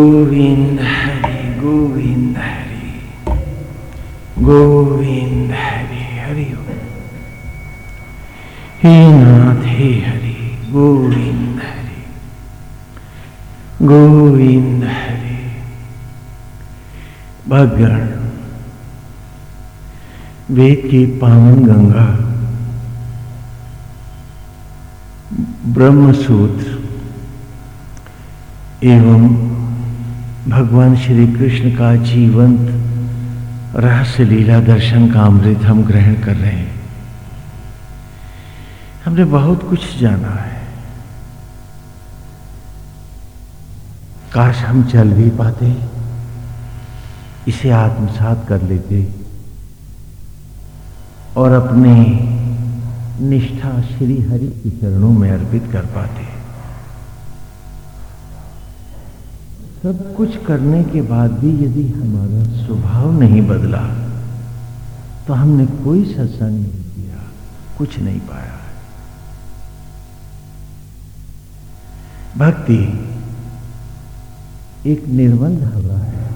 गोविंद हरि गोविंद हरि गोविंद हरि हरि हे। नाथ, हे हरि, गोविंद हरि गोविंद हरि, भगण, वेद की पावन गंगा ब्रह्म सूत्र एवं भगवान श्री कृष्ण का जीवंत रहस्य लीला दर्शन का अमृत हम ग्रहण कर रहे हैं। हमने बहुत कुछ जाना है। काश हम चल भी पाते, इसे आत्मसात कर लेते और अपने निष्ठा श्री हरि के चरणों में अर्पित कर पाते। सब कुछ करने के बाद भी यदि हमारा स्वभाव नहीं बदला तो हमने कोई सत्संग नहीं किया, कुछ नहीं पाया। भक्ति एक निर्बंध हवा है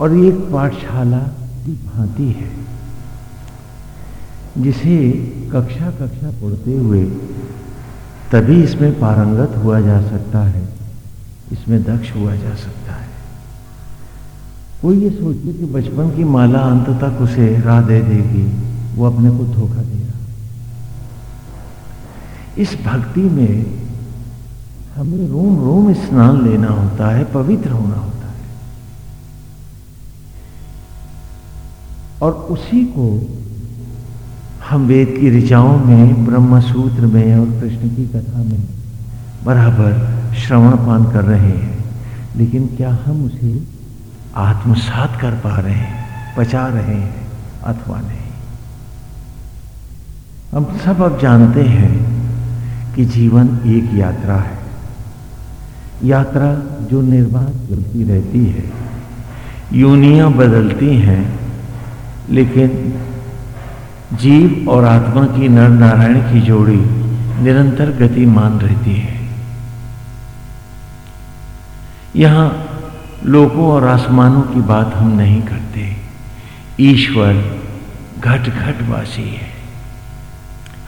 और एक पाठशाला की भांति है, जिसे कक्षा कक्षा पढ़ते हुए तभी इसमें पारंगत हुआ जा सकता है। इसमें दक्ष हुआ जा सकता है। कोई ये सोचे कि बचपन की माला अंत तक उसे राह दे देगी, वो अपने को धोखा देगा इस भक्ति में हमें रोम रोम स्नान लेना होता है, पवित्र होना होता है। और उसी को हम वेद की ऋचाओं में ब्रह्म सूत्र में और कृष्ण की कथा में बराबर श्रवण पान कर रहे हैं। लेकिन क्या हम उसे आत्मसात कर पा रहे हैं, पचा रहे हैं अथवा नहीं? हम सब अब जानते हैं कि जीवन एक यात्रा है। यात्रा जो निर्बाध चलती रहती है। यूनियाँ बदलती हैं, लेकिन जीव और आत्मा की नर नारायण की जोड़ी निरंतर गतिमान रहती है। यहाँ लोगों और आसमानों की बात हम नहीं करते। ईश्वर घट घट वासी है।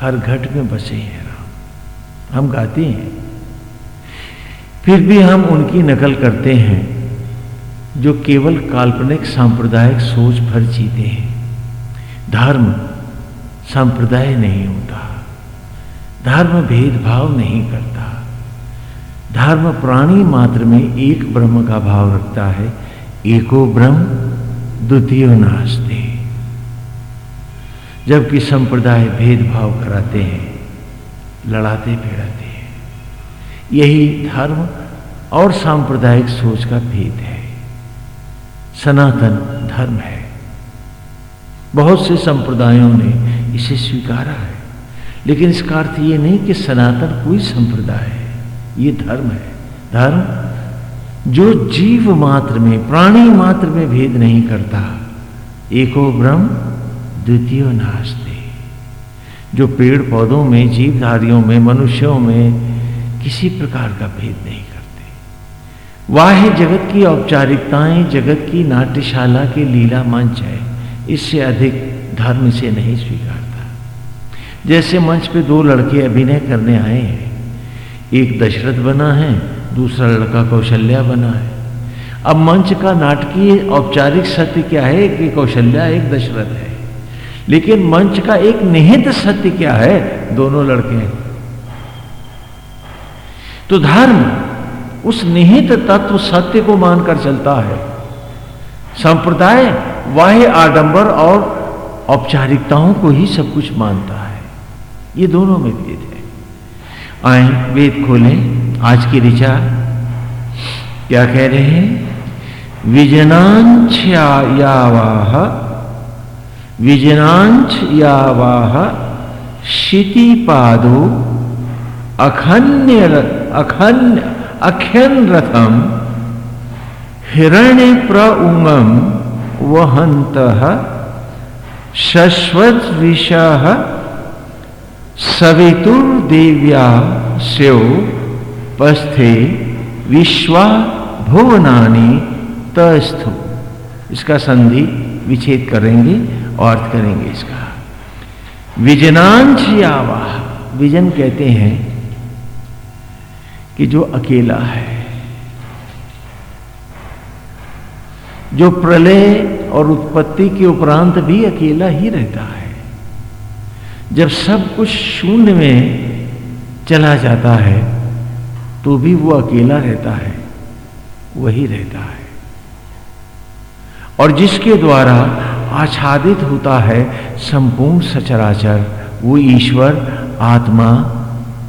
हर घट में बसे हैं राम। हम गाते हैं। फिर भी हम उनकी नकल करते हैं, जो केवल काल्पनिक सांप्रदायिक सोच भर जीते हैं। धर्म संप्रदाय नहीं होता। धर्म भेदभाव नहीं करता। धर्म प्राणी मात्र में एक ब्रह्म का भाव रखता है। एको ब्रह्म, द्वितीय नास्ते। जबकि संप्रदाय भेदभाव कराते हैं, लड़ाते भिड़ाते हैं। यही धर्म और सांप्रदायिक सोच का भेद है। सनातन धर्म है। बहुत से संप्रदायों ने इसे स्वीकारा है। लेकिन इसका अर्थ ये नहीं कि सनातन कोई संप्रदाय है। ये धर्म है। धर्म जो जीव मात्र में, प्राणी मात्र में भेद नहीं करता, एको ब्रह्म द्वितीय नास्ते जो पेड़ पौधों में, जीवधारियों में, मनुष्यों में किसी प्रकार का भेद नहीं करते। वाह जगत की औपचारिकताएँ, जगत की नाट्यशाला के लीला मंच है, इससे अधिक धर्म से नहीं स्वीकारता। जैसे मंच पे दो लड़के अभिनय करने आए हैं एक दशरथ बना है, दूसरा लड़का कौशल्या बना है। अब मंच का नाटकीय, औपचारिक सत्य क्या है कि कौशल्या एक दशरथ है? लेकिन मंच का एक निहित सत्य क्या है? दोनों लड़के हैं। तो धर्म उस निहित तत्व सत्य को मानकर चलता है। संप्रदाय वाह्य आडंबर और औपचारिकताओं को ही सब कुछ मानता है। ये दोनों में भेद है। आए, वेद खोलें। आज की ऋचा क्या कह रहे हैं? विजनांछ यावाह विजनांछ यावाह शिति पादो अखन्य अखन्य अख्यन रथम हिरण्य प्रउंगम वहंत शश्वत विषह सवितुर्देव्या स्यो पस्थे विश्वा भुवनानी तस्थु। इसका संधि विच्छेद करेंगे और अर्थ करेंगे इसका। विजनांश आवाह विजन कहते हैं कि जो अकेला है, जो प्रलय और उत्पत्ति के उपरांत भी अकेला ही रहता है। जब सब कुछ शून्य में चला जाता है तो भी वो अकेला रहता है, वही रहता है। और जिसके द्वारा आच्छादित होता है संपूर्ण सचराचर, वो ईश्वर, आत्मा,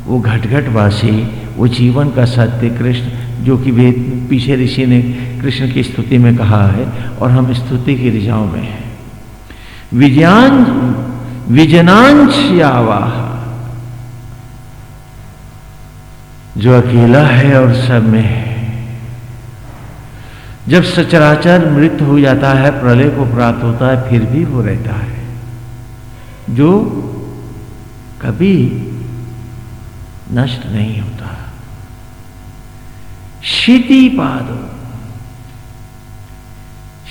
वो घटघटवासी, वो जीवन का सत्य कृष्ण, जो कि वेद, पीछे ऋषि ने कृष्ण की स्तुति में कहा है, और हम स्तुति की रिजाओं में हैं। विज्ञान विजनांश आवाह जो अकेला है और सब में है। जब सचराचर मृत हो जाता है, प्रलय को प्राप्त होता है, फिर भी वो रहता है। जो कभी नष्ट नहीं होता। शीति पादो।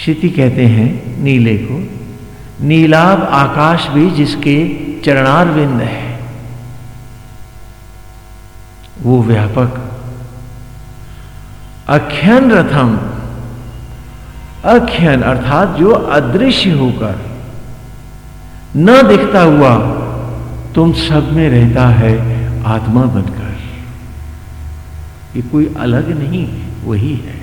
शीति कहते हैं नीले को। नीलाभ आकाश भी जिसके चरणार बिंद है। वो व्यापक। अख्यन रथम। अख्यन अर्थात जो अदृश्य होकर। न दिखता हुआ, तुम सब में रहता है आत्मा बनकर। ये कोई अलग नहीं, वही है।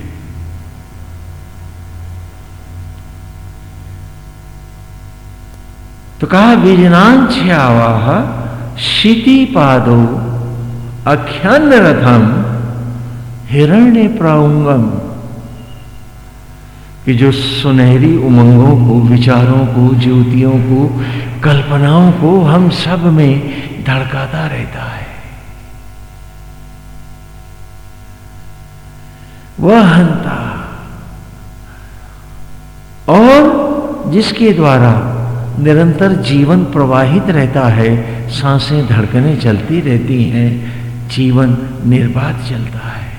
तो कहा बीजनांछ्यावाह शीति पादो अख्यान रथम हिरण्य प्राउंगम कि जो सुनहरी उमंगों को, विचारों को, ज्योतियों को, कल्पनाओं को हम सब में धड़काता रहता है। वह हंता और जिसके द्वारा निरंतर जीवन प्रवाहित रहता है, साँसें धड़कने चलती रहती हैं जीवन निर्बाध चलता है।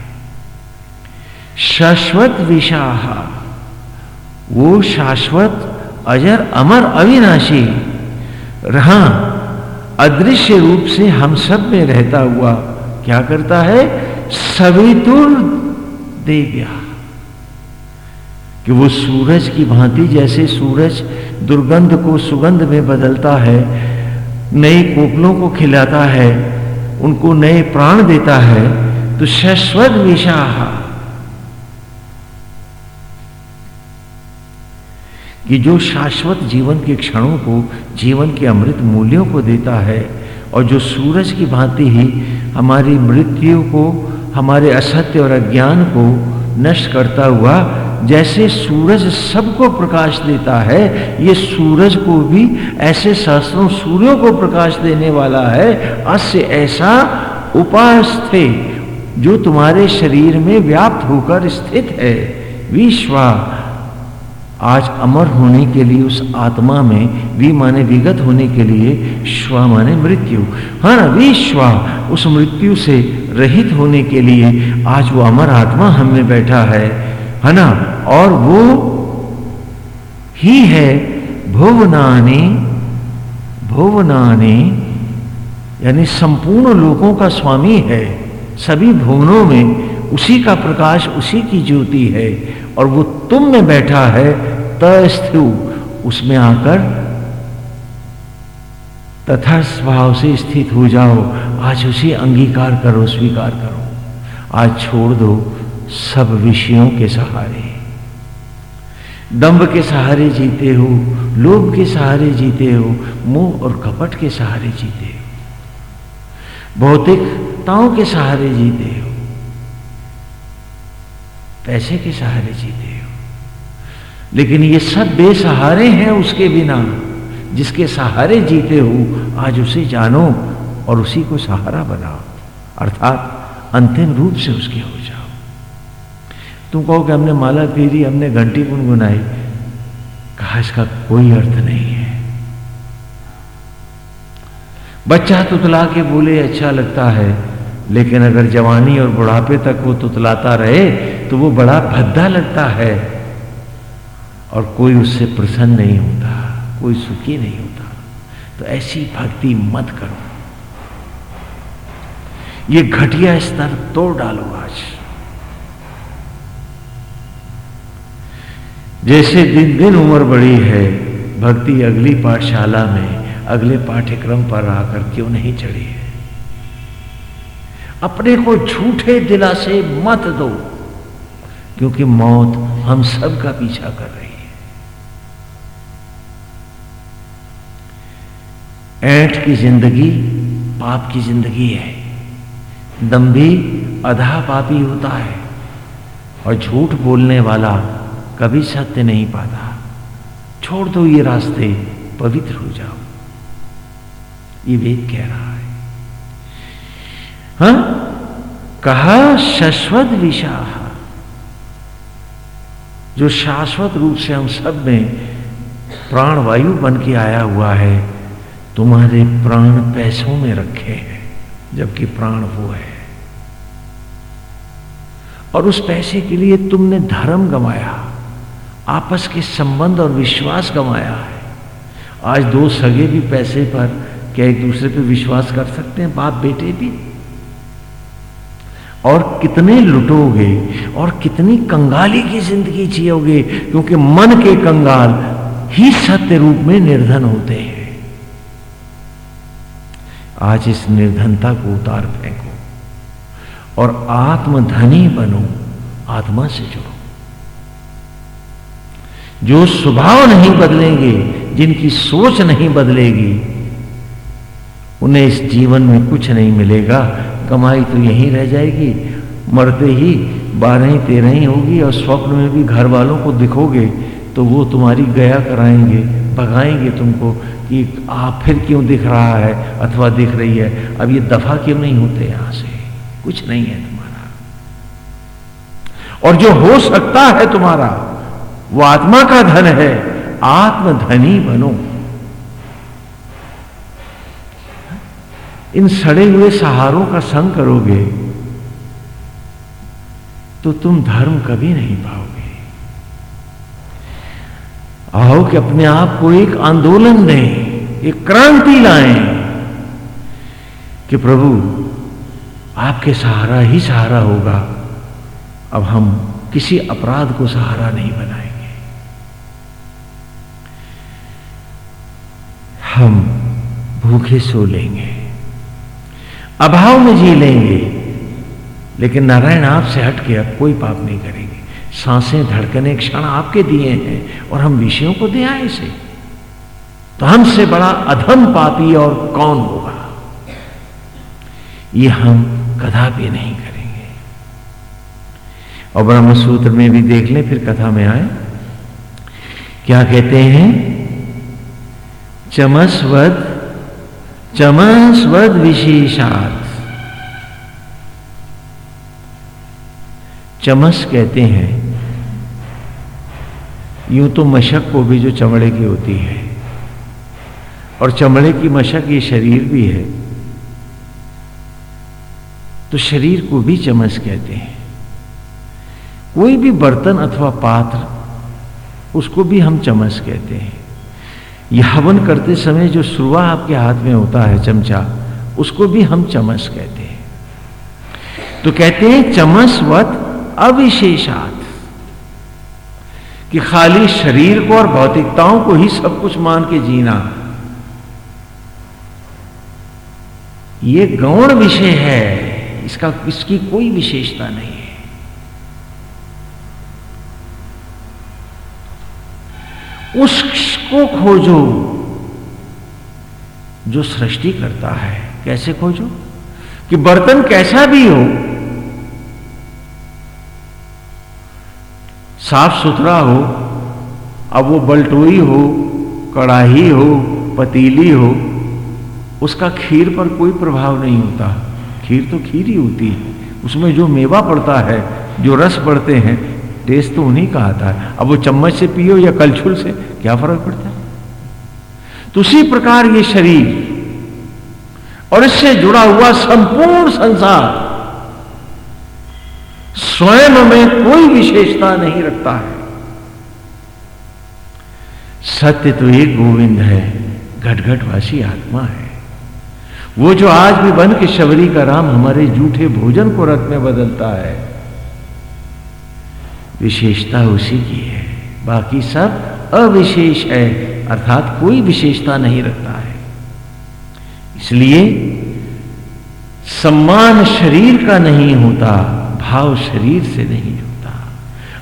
शाश्वत विशाह, वो शाश्वत अजर अमर अविनाशी, रहा अदृश्य रूप से हम सब में रहता हुआ क्या करता है? सवितुर देव्या कि वो सूरज की भांति जैसे सूरज दुर्गंध को सुगंध में बदलता है, नए कोपलों को खिलाता है उनको नए प्राण देता है तो शाश्वत विशाह कि जो शाश्वत जीवन के क्षणों को, जीवन के अमृत मूल्यों को देता है, और जो सूरज की भांति ही हमारी मृत्यु को, हमारे असत्य और अज्ञान को नष्ट करता हुआ जैसे सूरज सबको प्रकाश देता है, ये सूरज को भी ऐसे सहस्रों सूर्यों को प्रकाश देने वाला है। अस्य ऐसा उपास्थे जो तुम्हारे शरीर में व्याप्त होकर स्थित है। विश्वा, आज अमर होने के लिए उस आत्मा में वी माने विगत होने के लिए श्वा माने मृत्यु। हाँ ना, विश्वा, उस मृत्यु से रहित होने के लिए आज वो अमर आत्मा हम में बैठा है। है ना? और वो ही है भुवनाने भुवनाने, यानी संपूर्ण लोगों का स्वामी है। सभी भुवनों में उसी का प्रकाश, उसी की ज्योति है। और वो तुम में बैठा है, तस्थु, उसमें आकर तथा स्वभाव से स्थित हो जाओ। आज उसे अंगीकार करो, स्वीकार करो। आज छोड़ दो सब विषयों के सहारे। दम्भ के सहारे जीते हो, लोभ के सहारे जीते हो, मोह और कपट के सहारे जीते हो। भौतिकताओं के सहारे जीते हो, पैसे के सहारे जीते हो। लेकिन ये सब बेसहारे हैं उसके बिना। जिसके सहारे जीते हो, आज उसे जानो और उसी को सहारा बनाओ। अर्थात अंतिम रूप से उसके हो। तुम कहो कि हमने माला फेरी हमने घंटी गुनगुनाई कहा, इसका कोई अर्थ नहीं है। बच्चा तुतला के बोले अच्छा लगता है, लेकिन अगर जवानी और बुढ़ापे तक वो तुतलाता रहे तो वो बड़ा भद्दा लगता है। और कोई उससे प्रसन्न नहीं होता, कोई सुखी नहीं होता। तो ऐसी भक्ति मत करो। ये घटिया स्तर तोड़ डालो आज। जैसे दिन दिन उम्र बड़ी है, भक्ति अगली पाठशाला में, अगले पाठ्यक्रम पर आकर क्यों नहीं चढ़ी है? अपने को झूठे दिलासे मत दो, क्योंकि मौत हम सब का पीछा कर रही है। ऐठ की ज़िंदगी पाप की ज़िंदगी है। दम्भी अधा पापी होता है और झूठ बोलने वाला कभी सत्य नहीं पाता। छोड़ दो ये रास्ते, पवित्र हो जाओ। ये वेद कह रहा है। हा? कहा, शाश्वत विशाह। जो शाश्वत रूप से हम सब में प्राण वायु बन के आया हुआ है, तुम्हारे प्राण पैसों में रखे हैं, जबकि प्राण वो है। और उस पैसे के लिए तुमने धर्म गमाया आपस के संबंध और विश्वास गमाया है। आज दो सगे भी पैसे पर क्या एक दूसरे पे विश्वास कर सकते हैं? बाप बेटे भी। और कितने लुटोगे और कितनी कंगाली की ज़िंदगी जियोगे, क्योंकि मन के कंगाल ही सत्य रूप में निर्धन होते हैं। आज इस निर्धनता को उतार फेंको और आत्मधनी बनो, आत्मा से जुड़ो। जो स्वभाव नहीं बदलेंगे, जिनकी सोच नहीं बदलेगी, उन्हें इस जीवन में कुछ नहीं मिलेगा। कमाई तो यहीं रह जाएगी। मरते ही बारह, तेरह ही होगी और स्वप्न में भी घर वालों को दिखोगे तो वो तुम्हारी गया कराएँगे, भगाएँगे तुमको कि आप फिर क्यों दिख रहा है अथवा दिख रही है। अब ये दफ़ा क्यों नहीं होते यहाँ से? कुछ नहीं है तुम्हारा। और जो हो सकता है तुम्हारा वो आत्मा का धन है, आत्मधनी बनो। इन सड़े हुए सहारों का संग करोगे तो तुम धर्म कभी नहीं पाओगे। आओ कि अपने आप को एक आंदोलन दें, एक क्रांति लाएँ कि प्रभु, आपके सहारा ही सहारा होगा। अब हम किसी अपराध को सहारा नहीं बनाएँगे। हम भूखे सो लेंगे। अभाव में जी लेंगे, लेकिन नारायण आपसे हट के अब कोई पाप नहीं करेंगे। साँसें धड़कने क्षण आपके दिए हैं और हम विषयों को दे आए से तो हमसे बड़ा अधम पापी और कौन होगा? ये हम कदापि नहीं करेंगे। और ब्रह्म सूत्र में भी देख लें, फिर कथा में आए। क्या कहते हैं? चमस्वद चमस्वद विशेषात। चमस कहते हैं, यूँ तो मशक को भी जो चमड़े की होती है। और चमड़े की मशक ये शरीर भी है। तो शरीर को भी चमस कहते हैं। कोई भी बर्तन अथवा पात्र, उसको भी हम चमस कहते हैं। हवन करते समय जो सुरवा आपके हाथ में होता है चमचा, उसको भी हम चमस कहते हैं। तो कहते हैं, चमसवत अविशेषात। कि खाली शरीर को और भौतिकताओं को ही सब कुछ मान के जीना। ये गौण विषय है, इसका, इसकी कोई विशेषता नहीं है। उसको खोजो। जो सृष्टि करता है, कैसे खोजो? कि बर्तन कैसा भी हो साफ़ सुथरा हो, अब वो बल्टोई हो कड़ाही हो, पतीली हो, उसका खीर पर कोई प्रभाव नहीं होता। खीर तो खीर ही होती है। उसमें जो मेवा पड़ता है, जो रस पड़ते हैं, टेस्ट तो उन्हीं का आता है। अब वो चम्मच से पियो या कलछुल से क्या फ़र्क पड़ता है? तो उसी प्रकार ये शरीर और इससे जुड़ा हुआ संपूर्ण संसार स्वयं में कोई विशेषता नहीं रखता है। सत्य तो एक गोविंद है, घटघटवासी आत्मा है। वो जो आज भी बन के शबरी का राम हमारे जूठे भोजन को रथ में बदलता है, विशेषता उसी की है। बाकी सब अविशेष है, अर्थात कोई विशेषता नहीं रखता है। इसलिए सम्मान शरीर का नहीं होता, भाव शरीर से नहीं जुड़ता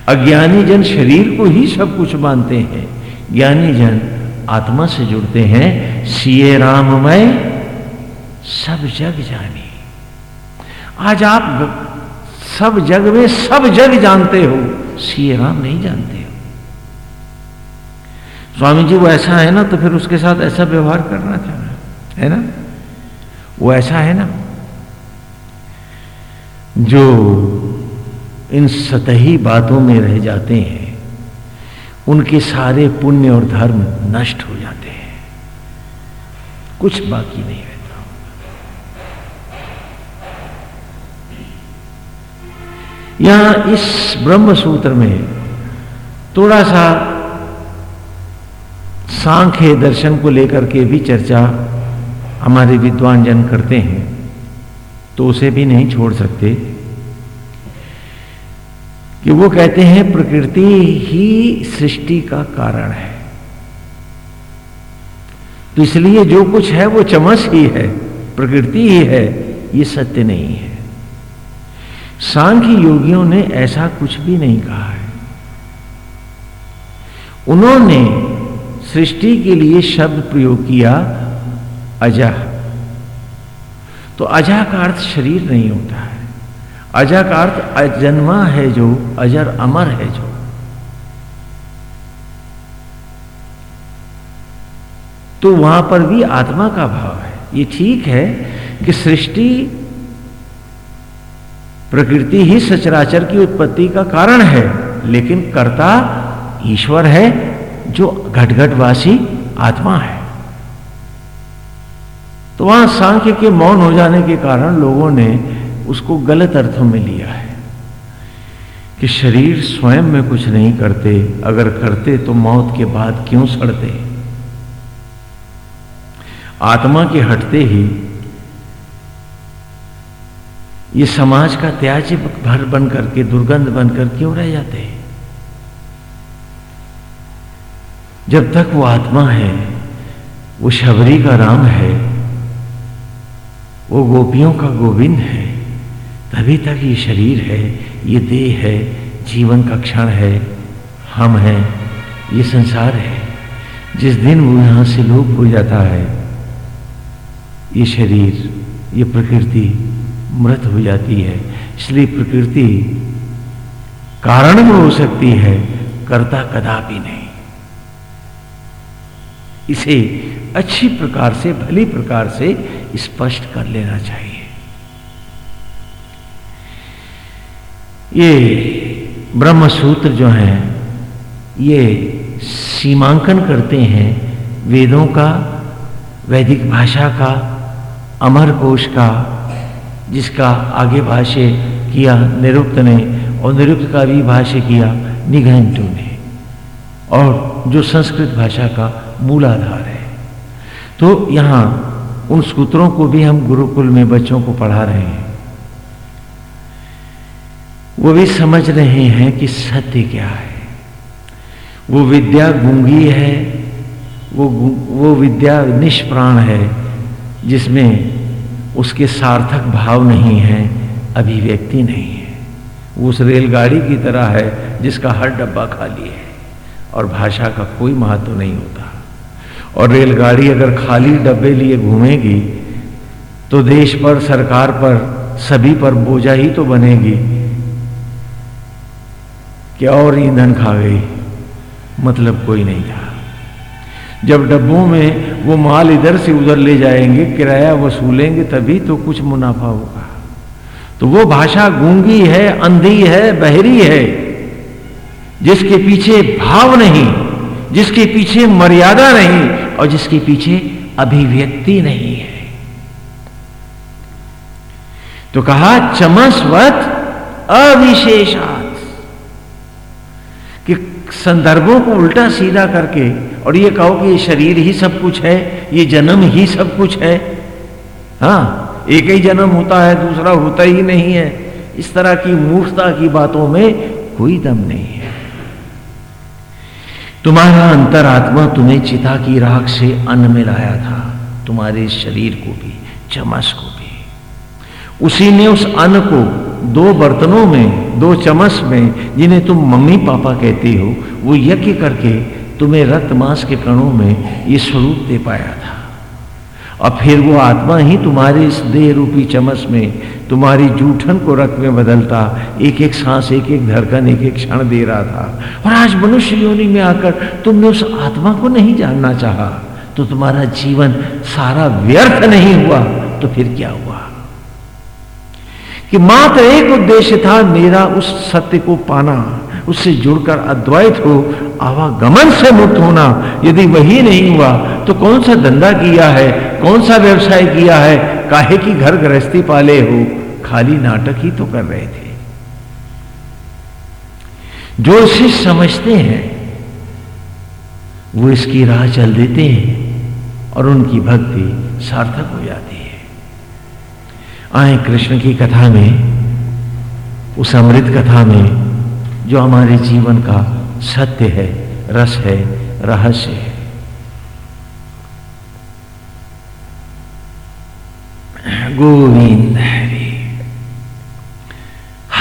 अज्ञानी जन शरीर को ही सब कुछ मानते हैं। ज्ञानी जन आत्मा से जुड़ते हैं। सीए राम राममय, सब जग जानी। आज आप सब जग में सब जग जानते हो सीए राम नहीं जानते। स्वामी जी वो ऐसा है ना तो फिर उसके साथ ऐसा व्यवहार करना चाहिए है। ना? वो ऐसा है ना? जो इन सतही बातों में रह जाते हैं, उनके सारे पुण्य और धर्म नष्ट हो जाते हैं। कुछ बाकी नहीं रहता। यहाँ इस ब्रह्म सूत्र में थोड़ा सा सांख्य दर्शन को लेकर के भी चर्चा हमारे विद्वान जन करते हैं तो उसे भी नहीं छोड़ सकते। कि वो कहते हैं, प्रकृति ही सृष्टि का कारण है। तो इसलिए जो कुछ है, वो चमस ही है, प्रकृति ही है, ये सत्य नहीं है। सांख्य योगियों ने ऐसा कुछ भी नहीं कहा है। उन्होंने सृष्टि के लिए शब्द प्रयोग किया अजा तो अजा का अर्थ शरीर नहीं होता है। अजा का अर्थ अजन्मा है जो, अजर अमर है जो। तो वहाँ पर भी आत्मा का भाव है। ये ठीक है कि सृष्टि प्रकृति ही सचराचर की उत्पत्ति का कारण है, लेकिन कर्ता ईश्वर है जो घटघटवासी आत्मा है। तो वहाँ सांख्य के मौन हो जाने के कारण लोगों ने उसको गलत अर्थों में लिया है कि शरीर स्वयं में कुछ नहीं करते, अगर करते तो मौत के बाद क्यों सड़ते? आत्मा के हटते ही ये समाज का त्याज्य भर बन करके दुर्गंध बनकर क्यों रह जाते हैं? जब तक वो आत्मा है, वो शबरी का राम है, वो गोपियों का गोविंद है, तभी तक ये शरीर है, ये देह है, जीवन का क्षण है, हम हैं, ये संसार है। जिस दिन वो यहाँ से लोप हो जाता है, ये शरीर, ये प्रकृति मृत हो जाती है। इसलिए प्रकृति कारण हो सकती है, कर्ता कदापि नहीं। इसे अच्छी प्रकार से, भली प्रकार से स्पष्ट कर लेना चाहिए। ये ब्रह्म सूत्र जो है, ये सीमांकन करते हैं वेदों का, वैदिक भाषा का, अमर कोश का, जिसका आगे भाष्य किया, निरुक्त ने, और निरुक्त का भी भाष्य किया निघंटू ने। और जो संस्कृत भाषा का मूलाधार है तो यहाँ उन सूत्रों को भी हम गुरुकुल में बच्चों को पढ़ा रहे हैं। वो भी समझ रहे हैं कि सत्य क्या है। वो विद्या गूँगी है, वो वो विद्या निष्प्राण है, जिसमें उसके सार्थक भाव नहीं है, अभिव्यक्ति नहीं है। वो उस रेलगाड़ी की तरह है, जिसका हर डब्बा खाली है, और भाषा का कोई महत्व नहीं होता। और रेलगाड़ी अगर खाली डब्बे लिए घूमेगी तो देश पर, सरकार पर, सभी पर बोझा ही तो बनेगी। क्या और ईंधन खा गई? मतलब कोई नहीं था। जब डब्बों में वो माल इधर से उधर ले जाएँगे, किराया वसूलेंगे, तभी तो कुछ मुनाफा होगा। तो वो भाषा गूँगी है, अंधी है, बहरी है, जिसके पीछे भाव नहीं। जिसके पीछे मर्यादा नहीं और जिसके पीछे अभिव्यक्ति नहीं है। तो कहा, चमसवत अविशेषात। कि संदर्भों को उल्टा सीधा करके, और ये कहो कि ये शरीर ही सब कुछ है, ये जन्म ही सब कुछ है। हाँ एक ही जन्म होता है, दूसरा होता ही नहीं है। इस तरह की मूर्खता की बातों में कोई दम नहीं है। तुम्हारा अंतरात्मा तुम्हें चिता की राख से अन्न में लाया था, तुम्हारे शरीर को भी, चमस को भी। उसी ने उस अन्न को दो बर्तनों में, दो चमस में, जिन्हें तुम मम्मी पापा कहते हो, वो यज्ञ करके तुम्हें रक्त मांस के कणों में ये स्वरूप दे पाया था। और फिर वो आत्मा ही तुम्हारे इस देह रूपी चमस में, तुम्हारी जूठन को रक्त में बदलता एक एक सांस एक एक धड़कन एक एक क्षण दे रहा था। और आज मनुष्य योनि में आकर तुमने उस आत्मा को नहीं जानना चाहा तो तुम्हारा जीवन सारा व्यर्थ नहीं हुआ तो फिर क्या हुआ? कि मात्र एक उद्देश्य था मेरा उस सत्य को पाना, उससे जुड़कर अद्वैत हो, आवागमन से मुक्त होना। यदि वही नहीं हुआ तो कौन सा धंधा किया है, कौन सा व्यवसाय किया है? काहे की घर गृहस्थी पाले हो? खाली नाटक ही तो कर रहे थे। जो इसे समझते हैं, वो इसकी राह चल देते हैं और उनकी भक्ति सार्थक हो जाती है। आए कृष्ण की कथा में, उस अमृत कथा में, जो हमारे जीवन का सत्य है, रस है, रहस्य है। गोविंद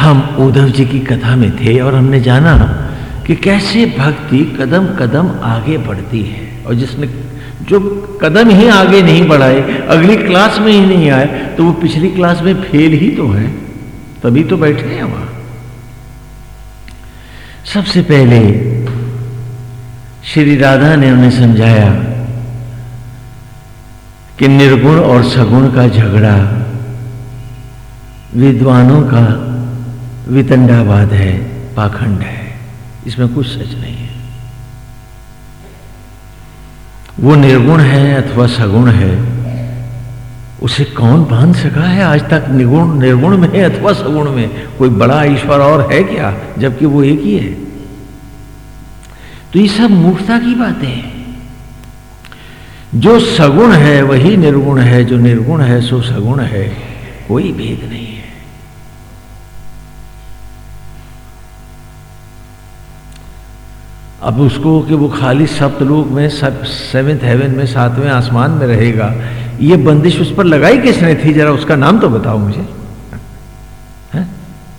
हम उद्धव जी की कथा में थे और हमने जाना कि कैसे भक्ति कदम कदम आगे बढ़ती है और जिसने जो कदम ही आगे नहीं बढ़ाए, अगली क्लास में ही नहीं आए तो वो पिछली क्लास में फेल ही तो है। तभी तो बैठे हैं वहाँ। सबसे पहले श्री राधा ने उन्हें समझाया कि निर्गुण और सगुण का झगड़ा विद्वानों का वितंडावाद है, पाखंड है। इसमें कुछ सच नहीं वो निर्गुण है अथवा सगुण है, उसे कौन बाँध सका है आज तक निर्गुण निर्गुण में अथवा सगुण में? कोई बड़ा ईश्वर और है क्या, जबकि वो एक ही है? तो ये सब मूर्खता की बातें हैं। जो सगुण है, वही निर्गुण है, जो निर्गुण है, सो सगुण है, कोई भेद नहीं अब उसको कि वो खाली सप्तलोक में सब सेवेंथ हेवन में, सातवें आसमान में रहेगा, ये बंदिश उस पर लगाई किसने थी? जरा उसका नाम तो बताओ मुझे। है?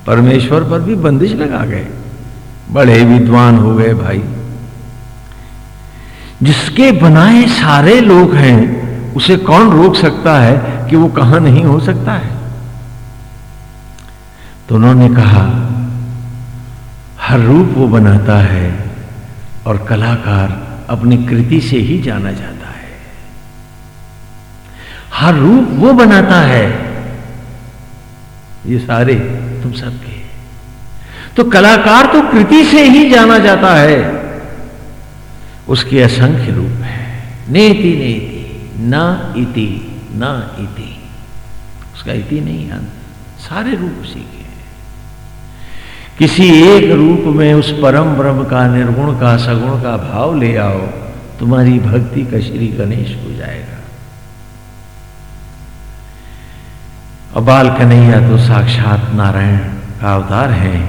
परमेश्वर पर भी बंदिश लगा गए। बड़े विद्वान हो गए भाई। जिसके बनाए सारे लोग हैं, उसे कौन रोक सकता है कि वो कहाँ नहीं हो सकता है? तो उन्होंने कहा, हर रूप वो बनाता है और कलाकार अपनी कृति से ही जाना जाता है। हर रूप वो बनाता है। ये सारे तुम सबके। तो कलाकार तो कृति से ही जाना जाता है। उसके असंख्य रूप है। नेति नेति, ना इति ना इति। उसका इति नहीं है सारे रूप उसी के किसी एक रूप में उस परम ब्रह्म का निर्गुण का सगुण का भाव ले आओ, तुम्हारी भक्ति का श्री गणेश हो जाएगा। और बाल कन्हैया तो साक्षात नारायण का अवतार है,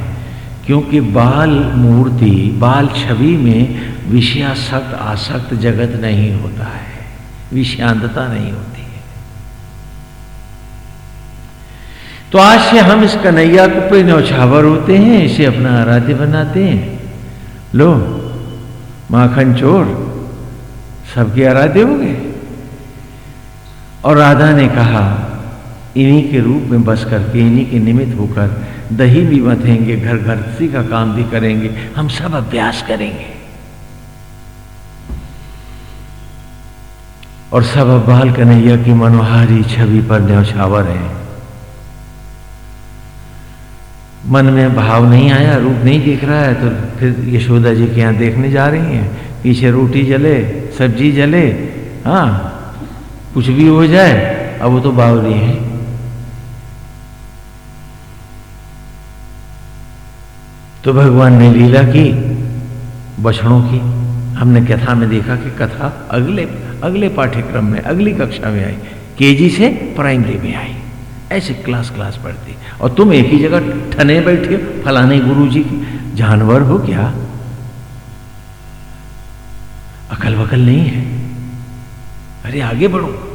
क्योंकि बाल मूर्ति, बाल छवि में विषयासक्त आसक्त जगत नहीं होता है, विषयांतता नहीं होती। तो आज से हम इस कन्हैया को पे नौछावर होते हैं, इसे अपना आराध्य बनाते हैं। लो, माखन चोर, सबके आराध्य हो गए। और राधा ने कहा, इन्हीं के रूप में बस करके, इन्हीं के निमित्त होकर दही भी बधेंगे, घर घरसी का काम भी करेंगे, हम सब अभ्यास करेंगे। और सब अब बाल कन्हैया की मनोहारी छवि पर न्यौछावर है। मन में भाव नहीं आया, रूप नहीं दिख रहा है तो फिर यशोदा जी के यहाँ देखने जा रही हैं। पीछे रोटी जले, सब्ज़ी जले हाँ कुछ भी हो जाए, अब वो तो बावरी है। तो भगवान ने लीला की, बछड़ों की। हमने कथा में देखा कि कथा अगले अगले पाठ्यक्रम में, अगली कक्षा में आई, केजी से प्राइमरी में आई। ऐसे क्लास क्लास पढ़ती। और तुम एक ही जगह ठने बैठे हो, फलाने गुरु जी की। जानवर हो क्या? अकल वकल नहीं है। अरे आगे बढ़ो।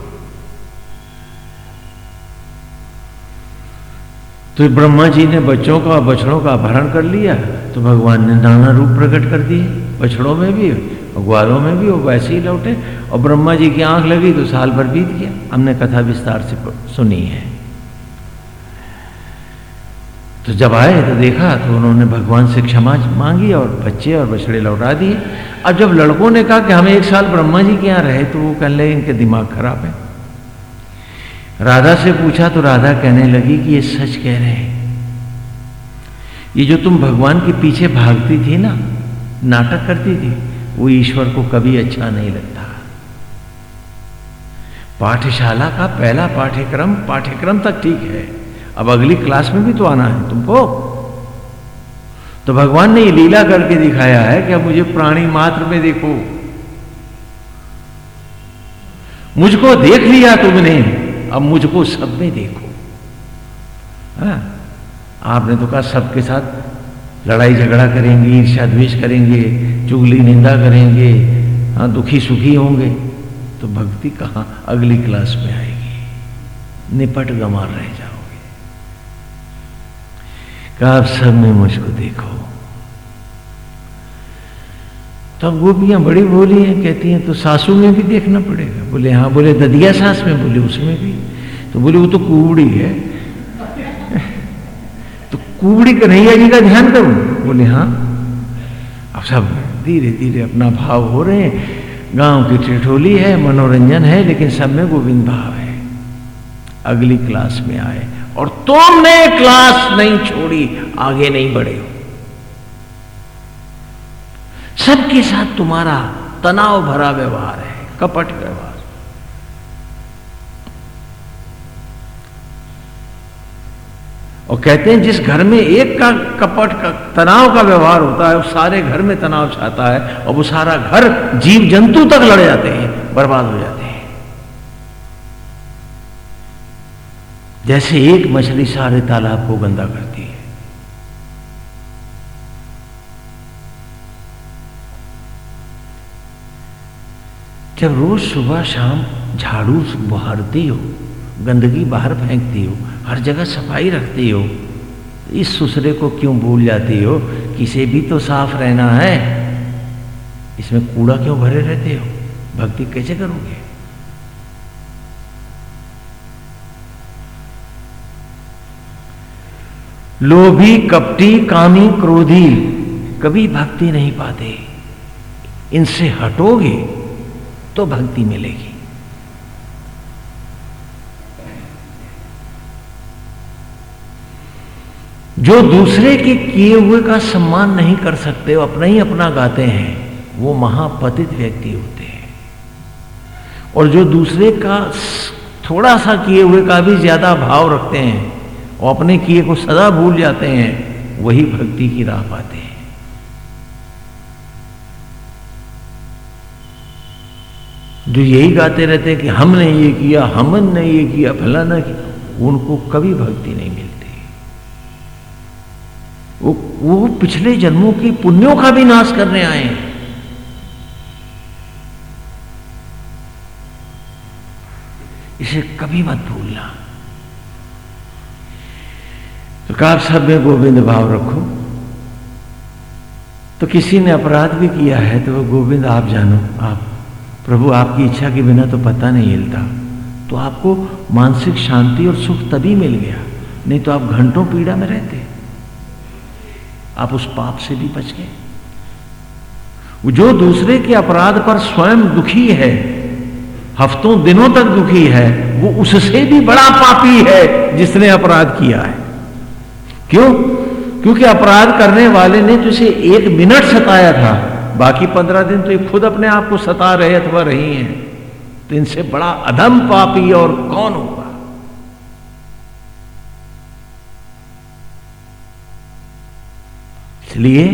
तो ब्रह्मा जी ने बच्चों का बछड़ों का अपहरण कर लिया। तो भगवान ने नाना रूप प्रकट कर दिए। बछड़ों में भी ग्वालों में भी, वो वैसे ही लौटे। और ब्रह्मा जी की आँख लगी तो साल भर बीत गया। हमने कथा विस्तार से सुनी है। तो जब आए तो देखा तो उन्होंने भगवान से क्षमा मांगी और बच्चे और बछड़े लौटा दिए। अब जब लड़कों ने कहा कि हम एक साल ब्रह्मा जी के यहाँ रहे तो वो कहने लगे, इनके दिमाग खराब है। राधा से पूछा तो राधा कहने लगी कि ये सच कह रहे हैं। ये जो तुम भगवान के पीछे भागती थी ना, नाटक करती थी, वो ईश्वर को कभी अच्छा नहीं लगता। पाठशाला का पहला पाठ्यक्रम पाठ्यक्रम तक ठीक है। अब अगली क्लास में भी तो आना है तुमको। तो भगवान ने ये लीला करके दिखाया है कि अब मुझे प्राणी मात्र में देखो। मुझको देख लिया तुमने, अब मुझको सब में देखो। हा? आपने तो कहा सबके साथ लड़ाई झगड़ा करेंगे ईर्षा द्वेष करेंगे, चुगली निंदा करेंगे हाँ दुखी सुखी होंगे। तो भक्ति कहाँ अगली क्लास में आएगी? निपट गमार रह जाओगे कहा, आप सब में मुझको देखो। तब गोपियाँ बड़ी बोली हैं, कहती हैं तो सासू में भी देखना पड़ेगा। बोले हाँ बोले, ददिया सास में, बोले, उसमें भी। तो बोले, वो तो कुबड़ी है। तो कुबड़ी कन्हैया जी का ध्यान करूँ। बोले हाँ। अब सब धीरे धीरे अपना भाव हो रहे हैं। गाँव की टिठोली है, मनोरंजन है, लेकिन सब में गोविंद भाव है। अगली क्लास में आए। और तुमने क्लास नहीं छोड़ी, आगे नहीं बढ़े हो। सबके साथ तुम्हारा तनाव भरा व्यवहार है, कपट व्यवहार। और कहते हैं, जिस घर में एक का कपट का तनाव का व्यवहार होता है उस सारे घर में तनाव छाता है, और वो सारा घर जीव जंतु तक लड़ जाते हैं, बर्बाद हो जाते हैं। जैसे एक मछली सारे तालाब को गंदा करती है। जब रोज सुबह शाम झाड़ू बहारती हो, गंदगी बाहर फेंकती हो, हर जगह सफ़ाई रखती हो इस सुसरे को क्यों भूल जाती हो? किसे भी तो साफ़ रहना है। इसमें कूड़ा क्यों भरे रहते हो? भक्ति कैसे करोगे? लोभी, कपटी, कामी, क्रोधी, कभी भक्ति नहीं पाते। इनसे हटोगे तो भक्ति मिलेगी। जो दूसरे के किए हुए का सम्मान नहीं कर सकते, वो अपना ही अपना गाते हैं, वो महापतित व्यक्ति होते हैं। और जो दूसरे का थोड़ा सा किए हुए का भी ज़्यादा भाव रखते हैं और अपने किए को सदा भूल जाते हैं, वही भक्ति की राह पाते हैं। जो यही गाते रहते हैं कि हमने ये किया, हमने ये किया, फलाना किया उनको कभी भक्ति नहीं मिलती। वो वो पिछले जन्मों की पुण्यों का भी नाश करने आए हैं। इसे कभी मत भूलना तो कहा सब में गोविंद भाव रखो। तो किसी ने अपराध भी किया है तो वो गोविंद, आप जानो, आप, प्रभु आपकी इच्छा के बिना तो पता नहीं हिलता। तो आपको मानसिक शांति और सुख तभी मिल गया, नहीं तो आप घंटों पीड़ा में रहते। आप उस पाप से भी बच गए। जो दूसरे के अपराध पर स्वयं दुखी है, हफ्तों दिनों तक दुखी है, वो उससे भी बड़ा पापी है जिसने अपराध किया है। क्यों? क्योंकि अपराध करने वाले ने तुझे एक मिनट सताया था। बाकी पंद्रह दिन तो ये खुद अपने आप को सता रहे अथवा रही हैं। तो इनसे बड़ा अधम पापी और कौन होगा? इसलिए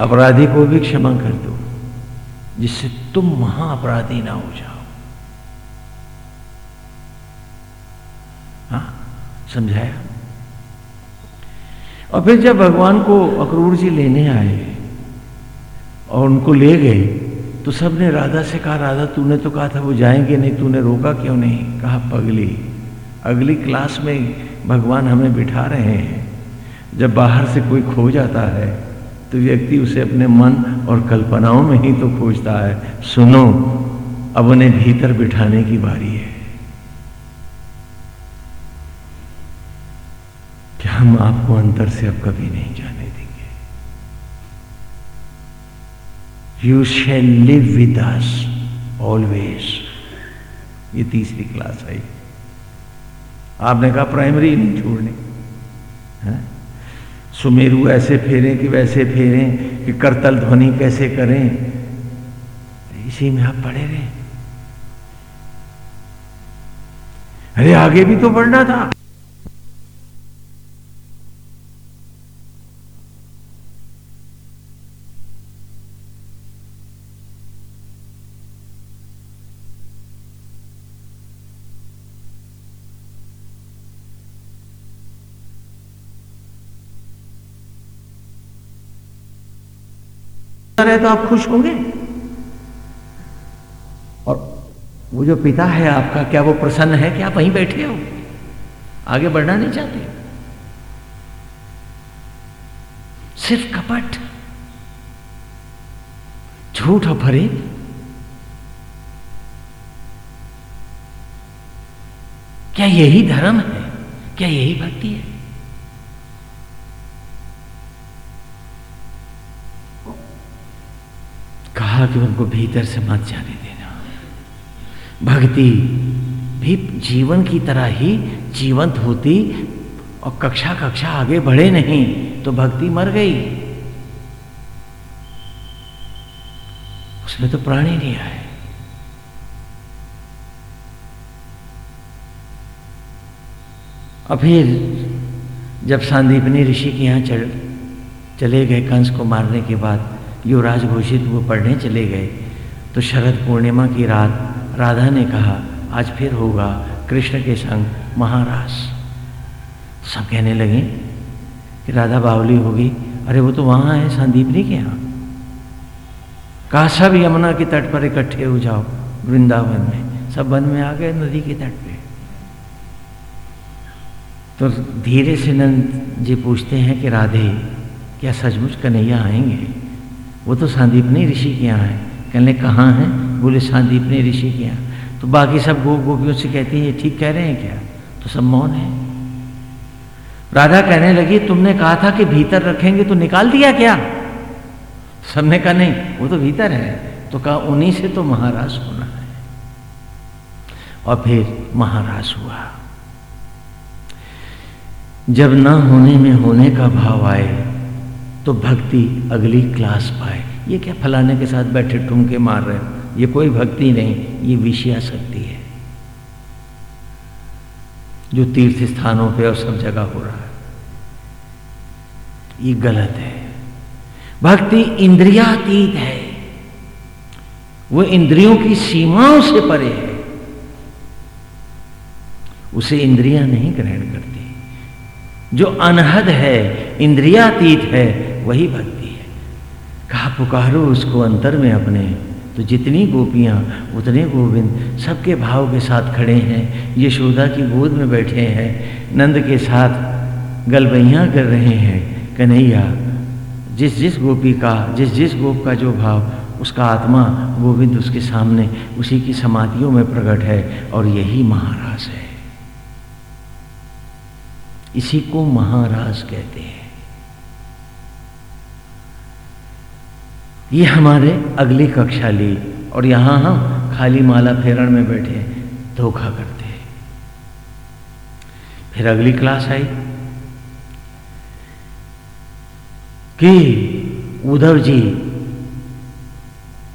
अपराधी को भी क्षमा कर दो, जिससे तुम महाअपराधी ना हो जाओ। हाँ? समझाया? और फिर जब भगवान को अक्रूर जी लेने आए और उनको ले गए तो सबने राधा से कहा, राधा, तूने तो कहा था वो जाएँगे नहीं, तूने रोका क्यों नहीं? कहा, पगली, अगली क्लास में भगवान हमें बिठा रहे हैं। जब बाहर से कोई खो जाता है तो व्यक्ति उसे अपने मन और कल्पनाओं में ही तो खोजता है। सुनो, अब उन्हें भीतर बिठाने की बारी है। हम आपको अंतर से अब कभी नहीं जाने देंगे। You shall live with us always ये तीसरी क्लास आई। आपने कहा प्राइमरी नहीं छोड़ने। है? सुमेरु ऐसे फेरें कि वैसे फेरें कि करतल ध्वनि कैसे करें। इसी में आप पढ़े रहे। अरे आगे भी तो बढ़ना था। रहे तो आप खुश होंगे। और वो जो पिता है आपका, क्या वो प्रसन्न है कि आप वहीं बैठे हो? आगे बढ़ना नहीं चाहते? सिर्फ़ कपट। झूठ और फरेब। क्या यही धर्म है? क्या यही भक्ति है? कहा कि उनको भीतर से मत जाने देना। भक्ति भी जीवन की तरह ही जीवंत होती और कक्षा कक्षा आगे बढ़े नहीं तो भक्ति मर गई। उसमें तो प्राण ही नहीं आए। और फिर जब सांदीपनी ऋषि के यहाँ चल, चले गए कंस को मारने के बाद युवराज घोषित वो पढ़ने चले गए। तो शरद पूर्णिमा की रात राधा ने कहा, आज फिर होगा कृष्ण के संग महारास सब कहने लगे कि राधा बावली होगी। अरे, वो तो वहाँ है संदीपनी के यहाँ कहा, सब यमुना के तट पर इकट्ठे हो जाओ, वृंदावन में। सब वन में आ गए नदी के तट पे। तो धीरे से नंद जी पूछते हैं कि राधे, क्या सचमुच कन्हैया आएँगे? वो तो सांदीपनी ऋषि के यहाँ है। कहने, कहाँ है? बोले सांदीपनी ऋषि के यहाँ तो बाकी सब गोप गोपियों से कहती है ठीक कह रहे हैं क्या? तो सब मौन है। राधा कहने लगी, तुमने कहा था कि भीतर रखेंगे तो निकाल दिया क्या? सबने कहा, नहीं, वो तो भीतर है। तो कहा, उन्हीं से तो महाराज होना है। और फिर महाराज हुआ। जब ना होने में होने का भाव आए तो भक्ति अगली क्लास पाए। ये क्या फलाने के साथ बैठे ठुमके मार रहे हो? ये कोई भक्ति नहीं, ये विषया शक्ति है। जो तीर्थ स्थानों पे और सब जगह हो रहा है। ये गलत है। भक्ति इंद्रियातीत है। वो इंद्रियों की सीमाओं से परे है। उसे इंद्रियाँ नहीं ग्रहण करती। जो अनहद है, इंद्रियातीत है वही भक्ति है। कहा, पुकारो उसको अंतर में अपने। तो जितनी गोपियाँ, उतने गोविंद सबके भाव के साथ खड़े हैं। यशोदा की गोद में बैठे हैं। नंद के साथ गलबैया कर रहे हैं। कन्हैया जिस जिस गोपी का जिस जिस गोप का जो भाव, उसका आत्मा गोविंद उसके सामने, उसी की समाधियों में प्रकट है और यही महाराज है। इसी को महाराज कहते हैं। ये हमारे अगली कक्षा ली और यहाँ हम खाली माला फेरण में बैठे धोखा करते हैं। फिर अगली क्लास आई कि उद्धव जी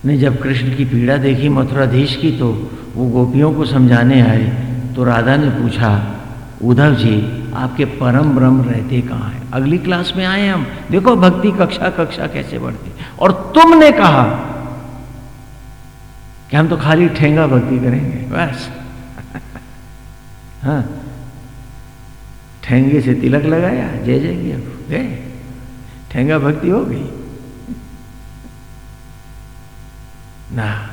ने जब कृष्ण की पीड़ा देखी मथुराधीश की तो वो गोपियों को समझाने आए तो राधा ने पूछा उद्धव जी, आपके परम ब्रह्म रहते कहाँ हैं? अगली क्लास में आए हम। देखो भक्ति कक्षा कक्षा कैसे बढ़ती। और तुमने कहा, कि हम तो खाली ठेंगा भक्ति करेंगे, बस। हाँ। ठेंगे से तिलक लगाया, जय जय गए ठेंगा भक्ति हो गई। ना।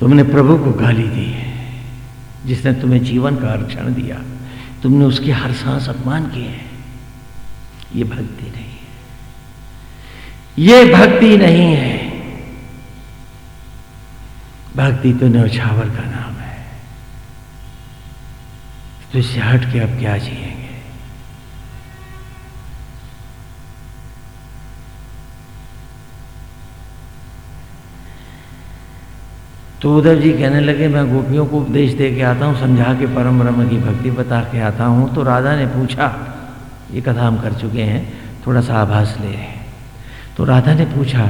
तुमने प्रभु को गाली दी जिसने तुम्हें जीवन का आरक्षण दिया, तुमने उसके हर सांस अपमान किए ये भक्ति नहीं है। ये भक्ति नहीं है। भक्ति तो नौछावर का नाम है। तो इससे हट के अब क्या जिएँगे? तो उधर जी कहने लगे, मैं गोपियों को उपदेश दे के आता हूँ, समझा के परम ब्रह्म की भक्ति बता के आता हूँ। तो राधा ने पूछा, ये कथा हम कर चुके हैं, थोड़ा सा आभास ले रहे हैं। तो राधा ने पूछा,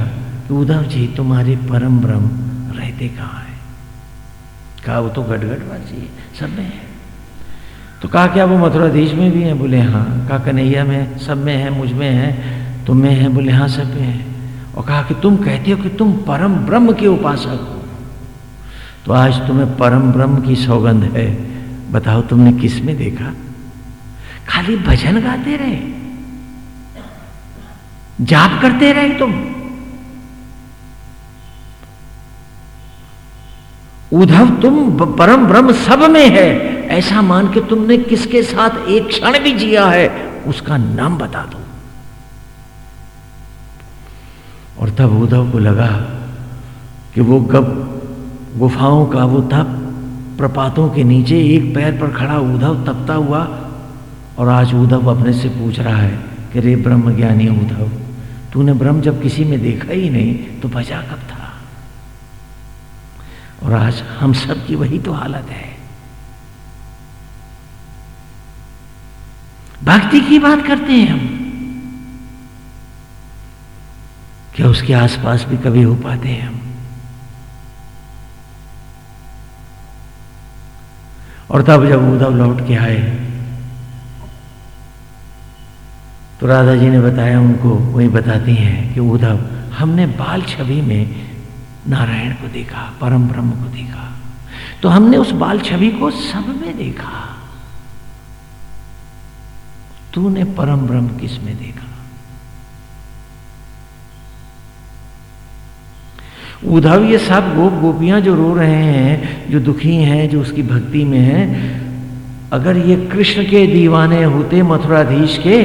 कि उद्धव जी, तुम्हारे परम ब्रह्म रहते कहाँ हैं? कहा, वो तो गटगट वासी सब में है। तो कहा, क्या वो मथुराधीश में भी हैं? बोले हाँ। कहा, कन्हैया में, सब में है, मुझमें है, तुम में है? बोले हाँ सब में है। और कहा कि, तुम कहते हो कि तुम परम ब्रह्म के उपासक हो। तो आज तुम्हें परम ब्रह्म की सौगंध है। बताओ तुमने किसमें देखा? खाली भजन गाते रहे। जाप करते रहे तुम। उद्धव, तुम परम ब्रह्म सब में है। ऐसा मान के तुमने किसके साथ एक क्षण भी जिया है, उसका नाम बता दो। और तब उद्धव को लगा कि वो गब गुफाओं का वो तप, प्रपातों के नीचे एक पैर पर खड़ा उद्धव तपता हुआ और आज उद्धव अपने से पूछ रहा है कि, रे ब्रह्म ज्ञानी उद्धव, तूने ब्रह्म जब किसी में देखा ही नहीं तो बचा कब था? और आज हम सब की वही तो हालत है। भक्ति की बात करते हैं हम। क्या उसके आसपास भी कभी हो पाते हैं हम? और तब जब उद्धव लौट के आए तो राधा जी ने बताया उनको, वही बताती हैं कि उद्धव हमने बाल छवि में नारायण को देखा, परम ब्रह्म को देखा। तो हमने उस बाल छवि को सब में देखा। तूने परम ब्रह्म किसमें देखा? उद्धव ये सब गोप गोपियाँ जो रो रहे हैं, जो दुखी हैं, जो उसकी भक्ति में हैं, अगर ये कृष्ण के दीवाने होते मथुराधीश के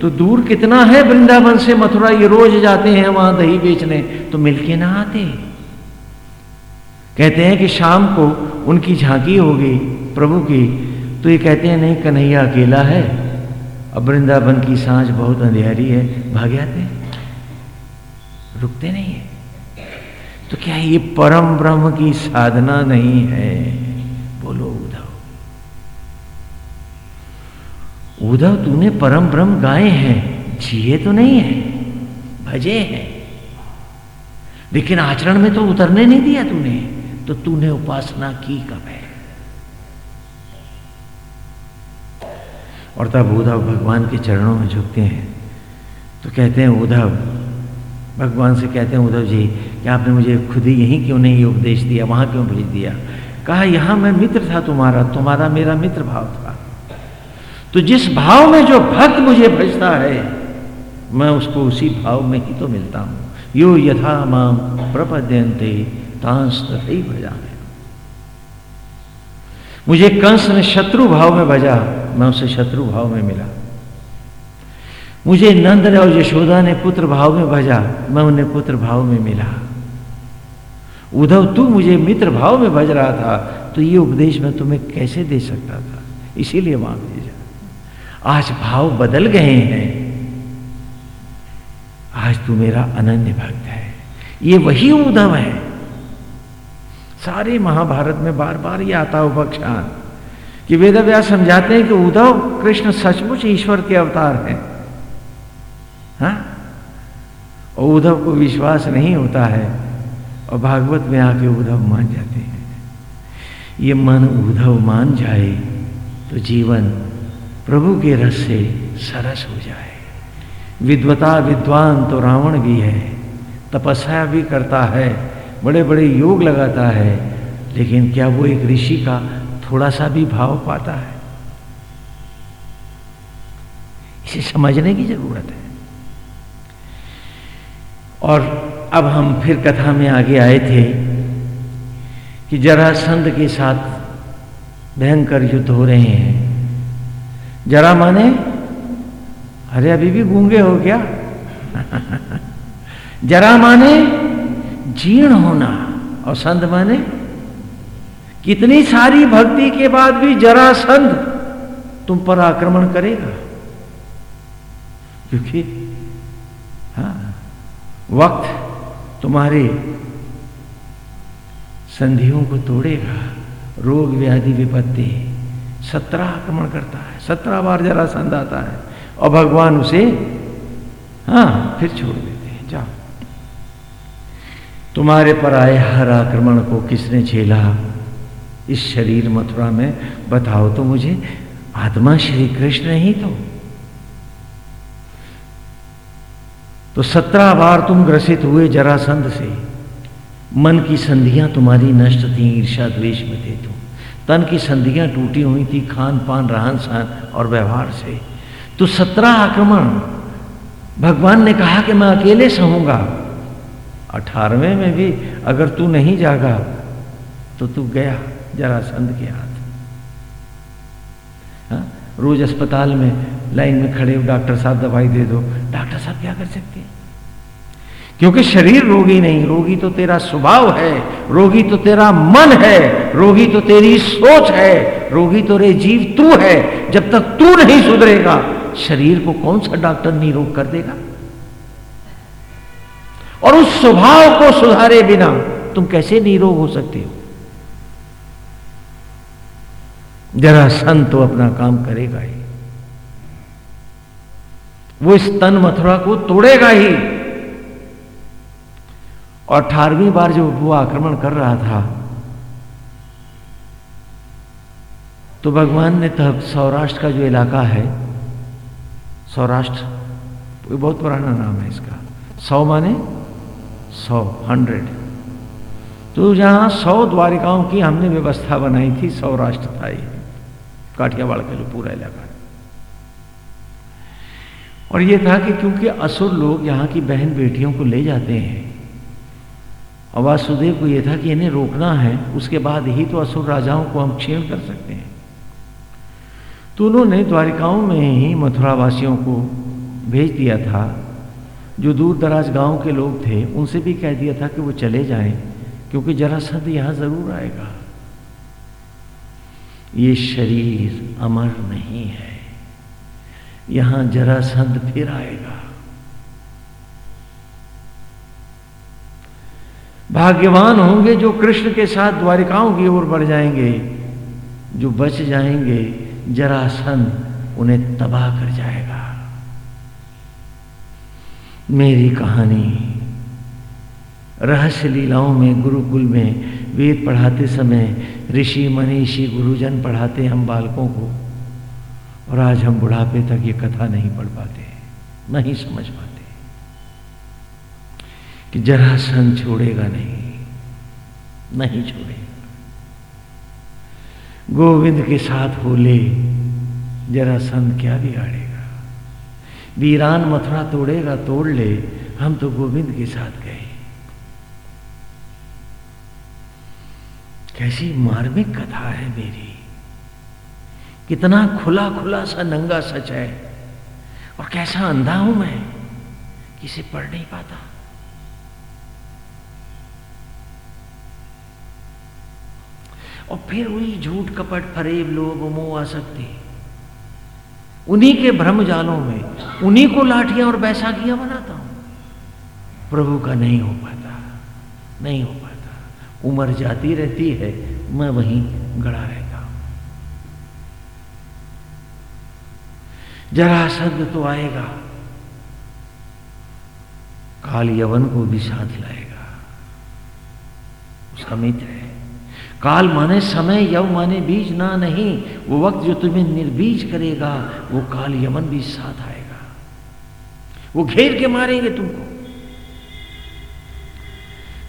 तो दूर कितना है वृंदावन से मथुरा? ये रोज जाते हैं वहाँ दही बेचने तो मिलके ना आते कहते हैं कि शाम को उनकी झांकी होगी प्रभु की तो ये कहते हैं, नहीं, कन्हैया अकेला है। अब वृंदावन की साँझ बहुत अंधेरी है, भाग जाते रुकते नहीं है। तो क्या ये परम ब्रह्म की साधना नहीं है? बोलो उद्धव। उद्धव, तूने परम ब्रह्म गाए हैं, जिए तो नहीं है, भजे हैं। लेकिन आचरण में तो उतरने नहीं दिया तूने तो तूने उपासना की कब है? और तब उद्धव भगवान के चरणों में झुकते हैं। तो कहते हैं, उद्धव, भगवान से कहते हैं, उद्धव जी कि आपने मुझे खुद ही यहीं क्यों नहीं उपदेश दिया, वहाँ क्यों भेज दिया? कहा, यहाँ मैं मित्र था तुम्हारा तुम्हारा मेरा मित्र भाव था। तो जिस भाव में जो भक्त मुझे भजता है, मैं उसको उसी भाव में ही तो मिलता हूँ। यो यथा माम प्रपद्यंते भजा मुझे कंस ने शत्रु भाव में भजा, मैं उसे शत्रु भाव में मिला। मुझे नंद और यशोदा ने पुत्र भाव में भजा, मैं उन्हें पुत्र भाव में मिला। उद्धव, तू मुझे मित्र भाव में भज रहा था तो ये उपदेश मैं तुम्हें कैसे दे सकता था? इसीलिए वहाँ भेजा आज भाव बदल गए हैं। आज तू मेरा अनन्य भक्त है। ये वही उद्धव है। सारे महाभारत में बार बार ये आता उपख्यान कि वेद व्यास समझाते हैं कि उद्धव कृष्ण सचमुच ईश्वर के अवतार हैं। हाँ? और उद्धव को विश्वास नहीं होता है। और भागवत में आके उद्धव मान जाते हैं। ये मन उद्धव मान जाए तो जीवन प्रभु के रस से सरस हो जाए। विद्वता विद्वान तो रावण भी है, तपस्या भी करता है बड़े बड़े योग लगाता है, लेकिन क्या वो एक ऋषि का थोड़ा सा भी भाव पाता है? इसे समझने की ज़रूरत है। और अब हम फिर कथा में आगे आए थे कि जरासंध के साथ भयंकर युद्ध हो रहे हैं। जरा माने, अरे अभी भी गूँगे हो क्या? जरा माने, जीर्ण होना। और संत माने, कितनी सारी भक्ति के बाद भी जरा संत तुम पर आक्रमण करेगा। क्योंकि हाँ वक्त तुम्हारे संधियों को तोड़ेगा, रोग व्याधि विपत्ति। सत्रह आक्रमण करता है, सत्रह बार जरा संद आता है और भगवान उसे हाँ फिर छोड़ देते हैं। जाओ। तुम्हारे पर आए हर आक्रमण को किसने झेला? इस शरीर मथुरा में, बताओ तो मुझे। आत्मा श्री कृष्ण ही तो। तो सत्रह बार तुम ग्रसित हुए जरासंध से। मन की संधियाँ तुम्हारी नष्ट थी ईर्षा द्वेष में थे तुम। तन की संधियाँ टूटी हुई थी खान पान रहन सहन और व्यवहार से। तो सत्रह आक्रमण, भगवान ने कहा कि मैं अकेले सहूँगा। अठारहवें में भी अगर तू नहीं जागा तो तू गया जरासंध के हाथ। रोज अस्पताल में लाइन में खड़े हो, डॉक्टर साहब दवाई दे दो डॉक्टर साहब क्या कर सकते हैं? क्योंकि शरीर रोगी नहीं, रोगी तो तेरा स्वभाव है, रोगी तो तेरा मन है, रोगी तो तेरी सोच है, रोगी तो रे जीव तू है, जब तक तू नहीं सुधरेगा, शरीर को कौन सा डॉक्टर निरोग कर देगा? और उस स्वभाव को सुधारे बिना तुम कैसे निरोग हो सकते हो? जरा सन तो अपना काम करेगा ही। वो इस तन मथुरा को तोड़ेगा ही। और अठारहवीं बार जब वो आक्रमण कर रहा था तो भगवान ने तब सौराष्ट्र का जो इलाका है, सौराष्ट्र बहुत पुराना नाम है इसका। सौ माने? सौ, हंड्रेड। तो जहाँ सौ द्वारिकाओं की हमने व्यवस्था बनाई थी, सौराष्ट्र था ये। काठियावाड़ का जो पूरा इलाका। और ये था कि क्योंकि असुर लोग यहाँ की बहन बेटियों को ले जाते हैं और वासुदेव को यह था कि इन्हें रोकना है, उसके बाद ही तो असुर राजाओं को हम क्षीण कर सकते हैं। तो उन्होंने द्वारिकाओं में ही मथुरा वासियों को भेज दिया था। जो दूर दराज गाँव के लोग थे, उनसे भी कह दिया था कि वो चले जाएँ, क्योंकि जरासंध यहाँ ज़रूर आएगा। ये शरीर अमर नहीं है। यहाँ जरासंध फिर आएगा। भाग्यवान होंगे जो कृष्ण के साथ द्वारिकाओं की ओर बढ़ जाएँगे, जो बच जाएँगे जरासंध उन्हें तबाह कर जाएगा। मेरी कहानी, रहस्य लीलाओं में, गुरुकुल में, वेद पढ़ाते समय, ऋषि, मनीषी, गुरुजन पढ़ाते हम बालकों को। और आज हम बुढ़ापे तक ये कथा नहीं पढ़ पाते, नहीं समझ पाते कि जरा जरासन छोड़ेगा नहीं नहीं छोड़ेगा। गोविंद के साथ हो ले, जरा जरासन क्या बिगाड़ेगा? वीरान मथुरा तोड़ेगा, तोड़ ले, हम तो गोविंद के साथ गए। कैसी मार्मिक कथा है मेरी। कितना खुला खुला सा नंगा सच है। और कैसा अंधा हूँ मैं, किसे पढ़ नहीं पाता। और फिर वही झूठ कपट फरेब लोभ मोह आसक्ति उन्हीं के भ्रम जालों में, उन्हीं को लाठियाँ और बैसाखियाँ बनाता हूँ। प्रभु का नहीं हो पाता, नहीं हो पाता। उम्र जाती रहती है, मैं वहीं गड़ा रहता हूँ जरासंध तो आएगा। काल यवन को भी साथ लाएगा। उसका मित्र है। काल माने समय, यव माने बीज, ना नहीं, वो वक्त जो तुम्हें निर्बीज करेगा, वो काल यमन भी साथ आएगा। वो घेर के मारेंगे तुमको।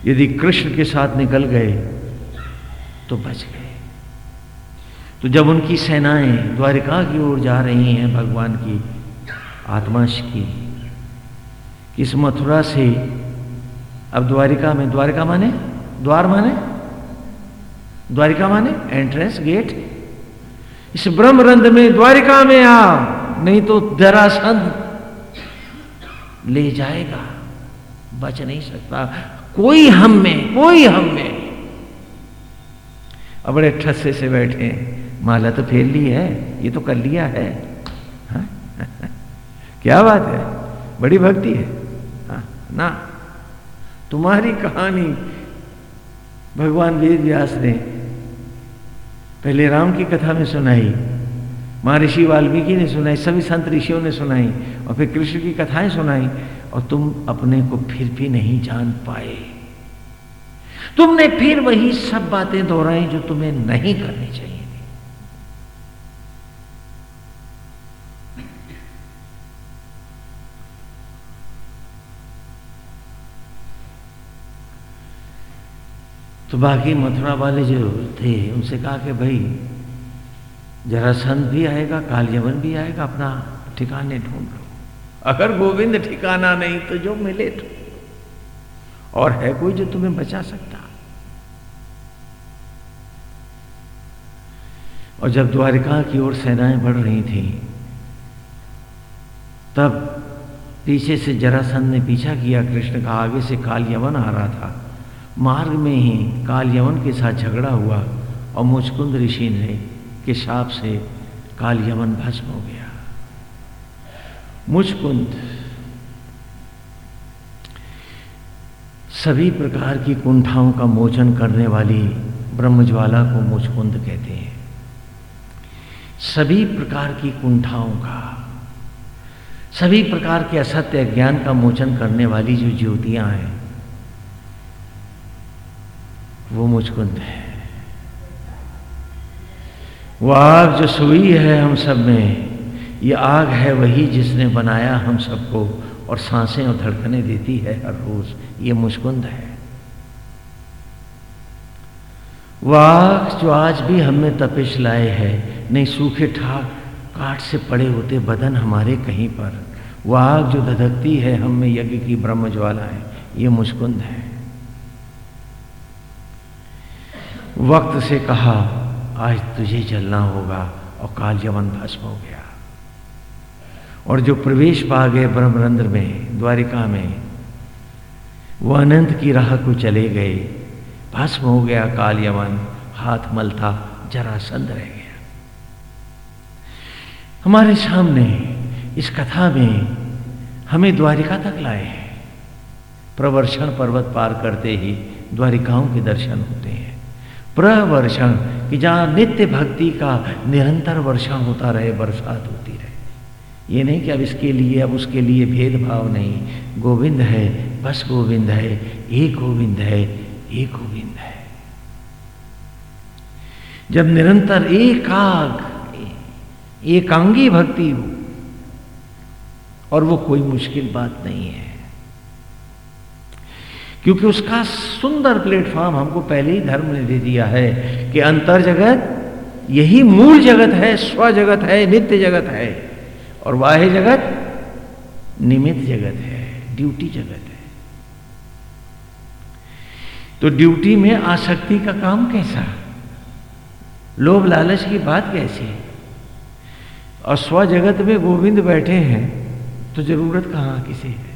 यदि कृष्ण के साथ निकल गए तो बच गए। तो जब उनकी सेनाएँ द्वारिका की ओर जा रही हैं भगवान की आत्माश की किस मथुरा से अब द्वारिका में, द्वारिका माने? द्वार माने? द्वारिका माने? Entrance gate? इस ब्रह्मरंध में, द्वारिका में आ नहीं तो दरासंध ले जाएगा, बच नहीं सकता। कोई हम में, कोई हम में। अब बड़े ठस्से से बैठे माला तो फेर ली है, ये तो कर लिया है हा? क्या बात है बड़ी भक्ति है हा? ना, तुम्हारी कहानी भगवान वेद व्यास ने पहले राम की कथा में सुनाई, महर्षि वाल्मीकि ने सुनाई, सभी संत ऋषियों ने सुनाई, और फिर कृष्ण की कथाएँ सुनाई, और तुम अपने को फिर भी नहीं जान पाए तुमने फिर वही सब बातें दोहराई जो तुम्हें नहीं करनी चाहिए तो बाकी मथुरा वाले जो थे, उनसे कहा कि भाई जरासंध भी आएगा कालयवन भी आएगा, अपना ठिकाने ढूंढ लो। अगर गोविंद ठिकाना नहीं तो जो मिले तो। और है कोई जो तुम्हें बचा सकता। और जब द्वारिका की ओर सेनाएँ बढ़ रही थी, तब पीछे से जरासंध ने पीछा किया, कृष्ण का आगे से काल यवन आ रहा था। मार्ग में ही काल यवन के साथ झगड़ा हुआ और मुचकुंद ऋषि ने के शाप से काल यवन भस्म हो गया। मुचकुंद सभी प्रकार की कुंठाओं का मोचन करने वाली ब्रह्मज्वाला को मुचकुंद कहते हैं। सभी प्रकार की कुंठाओं का, सभी प्रकार के असत्य ज्ञान का मोचन करने वाली जो ज्योतियाँ हैं वो मुचकुंद है। वो आग जो सुई है हम सब में, ये आग है वही जिसने बनाया हम सबको और साँसें और धड़कने देती है हर रोज। ये मुचकुंद है। वो आग जो आज भी हमें तपिश लाए है, नहीं सूखे ठाक काट से पड़े होते बदन हमारे कहीं पर, वो आग जो धधकती है हम में यज्ञ की ब्रह्म ज्वाला है ये मुचकुंद है। वक्त से कहा, आज तुझे जलना होगा और काल यवन भस्म हो गया। और जो प्रवेश पा गए ब्रह्मरंद्र में, द्वारिका में, वो अनंत की राह को चले गए। भस्म हो गया काल यवन, हाथ मलता जरासंध रह गया। हमारे सामने इस कथा में हमें द्वारिका तक लाए हैं। प्रवर्षण पर्वत पार करते ही द्वारिकाओं के दर्शन होते हैं। प्रवर्षण कि जहाँ नित्य भक्ति का निरंतर वर्षा होता रहे, बरसात होती रहे। ये नहीं कि अब इसके लिए, अब उसके लिए भेदभाव नहीं। गोविंद है, बस गोविंद है, एक गोविंद है, एक गोविंद है। जब निरंतर एकाग, एकांगी भक्ति हो, और वो कोई मुश्किल बात नहीं है। क्योंकि उसका सुंदर प्लेटफॉर्म हमको पहले ही धर्म ने दे दिया है कि अंतर जगत, यही मूल जगत है, स्व जगत है, नित्य जगत है, और वाह्य जगत निमित्त जगत है, ड्यूटी जगत है। तो ड्यूटी में आसक्ति का काम कैसा? लोभ लालच की बात कैसी और स्व जगत में गोविंद बैठे हैं तो ज़रूरत कहाँ किसी है?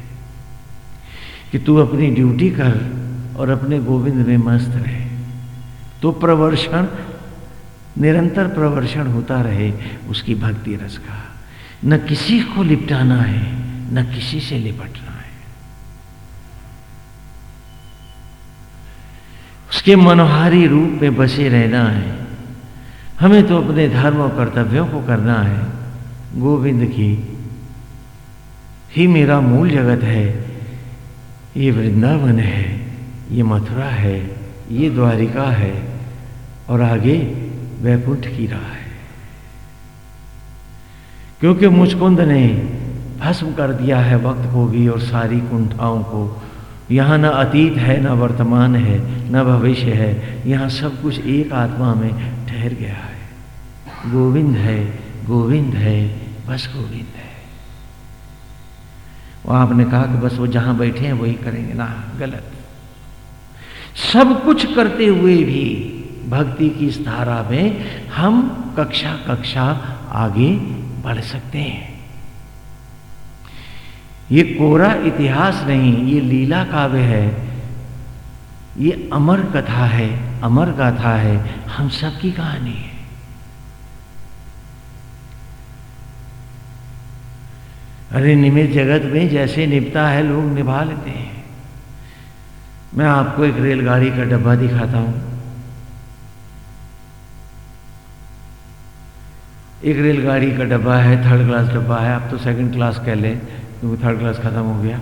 कि तू अपनी ड्यूटी कर और अपने गोविंद में मस्त रहे। तो प्रवर्षण, निरंतर प्रवर्षण होता रहे उसकी भक्ति रस का। न किसी को लिपटाना है, न किसी से लिपटना है। उसके मनोहारी रूप में बसे रहना है। हमें तो अपने धर्म और कर्तव्यों को करना है। गोविंद की ही मेरा मूल जगत है। ये वृंदावन है, ये मथुरा है, ये द्वारिका है और आगे वैकुंठ की रहा है। क्योंकि मुचकुंद ने भस्म कर दिया है वक्त को भी और सारी कुंठाओं को। यहाँ न अतीत है, न वर्तमान है, न भविष्य है, यहाँ सब कुछ एक आत्मा में ठहर गया है। गोविंद है गोविंद है, बस गोविंद है। वहाँ आपने कहा कि बस वो जहाँ बैठे हैं वही करेंगे। ना, गलत। सब कुछ करते हुए भी भक्ति की इस धारा में हम कक्षा कक्षा आगे बढ़ सकते हैं। ये कोरा इतिहास नहीं, ये लीला काव्य है, ये अमर कथा है, अमर गाथा है, हम सबकी कहानी है। अरे निमित जगत में जैसे निपता है, लोग निभा लेते हैं। मैं आपको एक रेलगाड़ी का डब्बा दिखाता हूँ। एक रेलगाड़ी का डब्बा है थर्ड क्लास डब्बा है। आप तो सेकंड क्लास कह लें, क्योंकि थर्ड क्लास खत्म हो गया।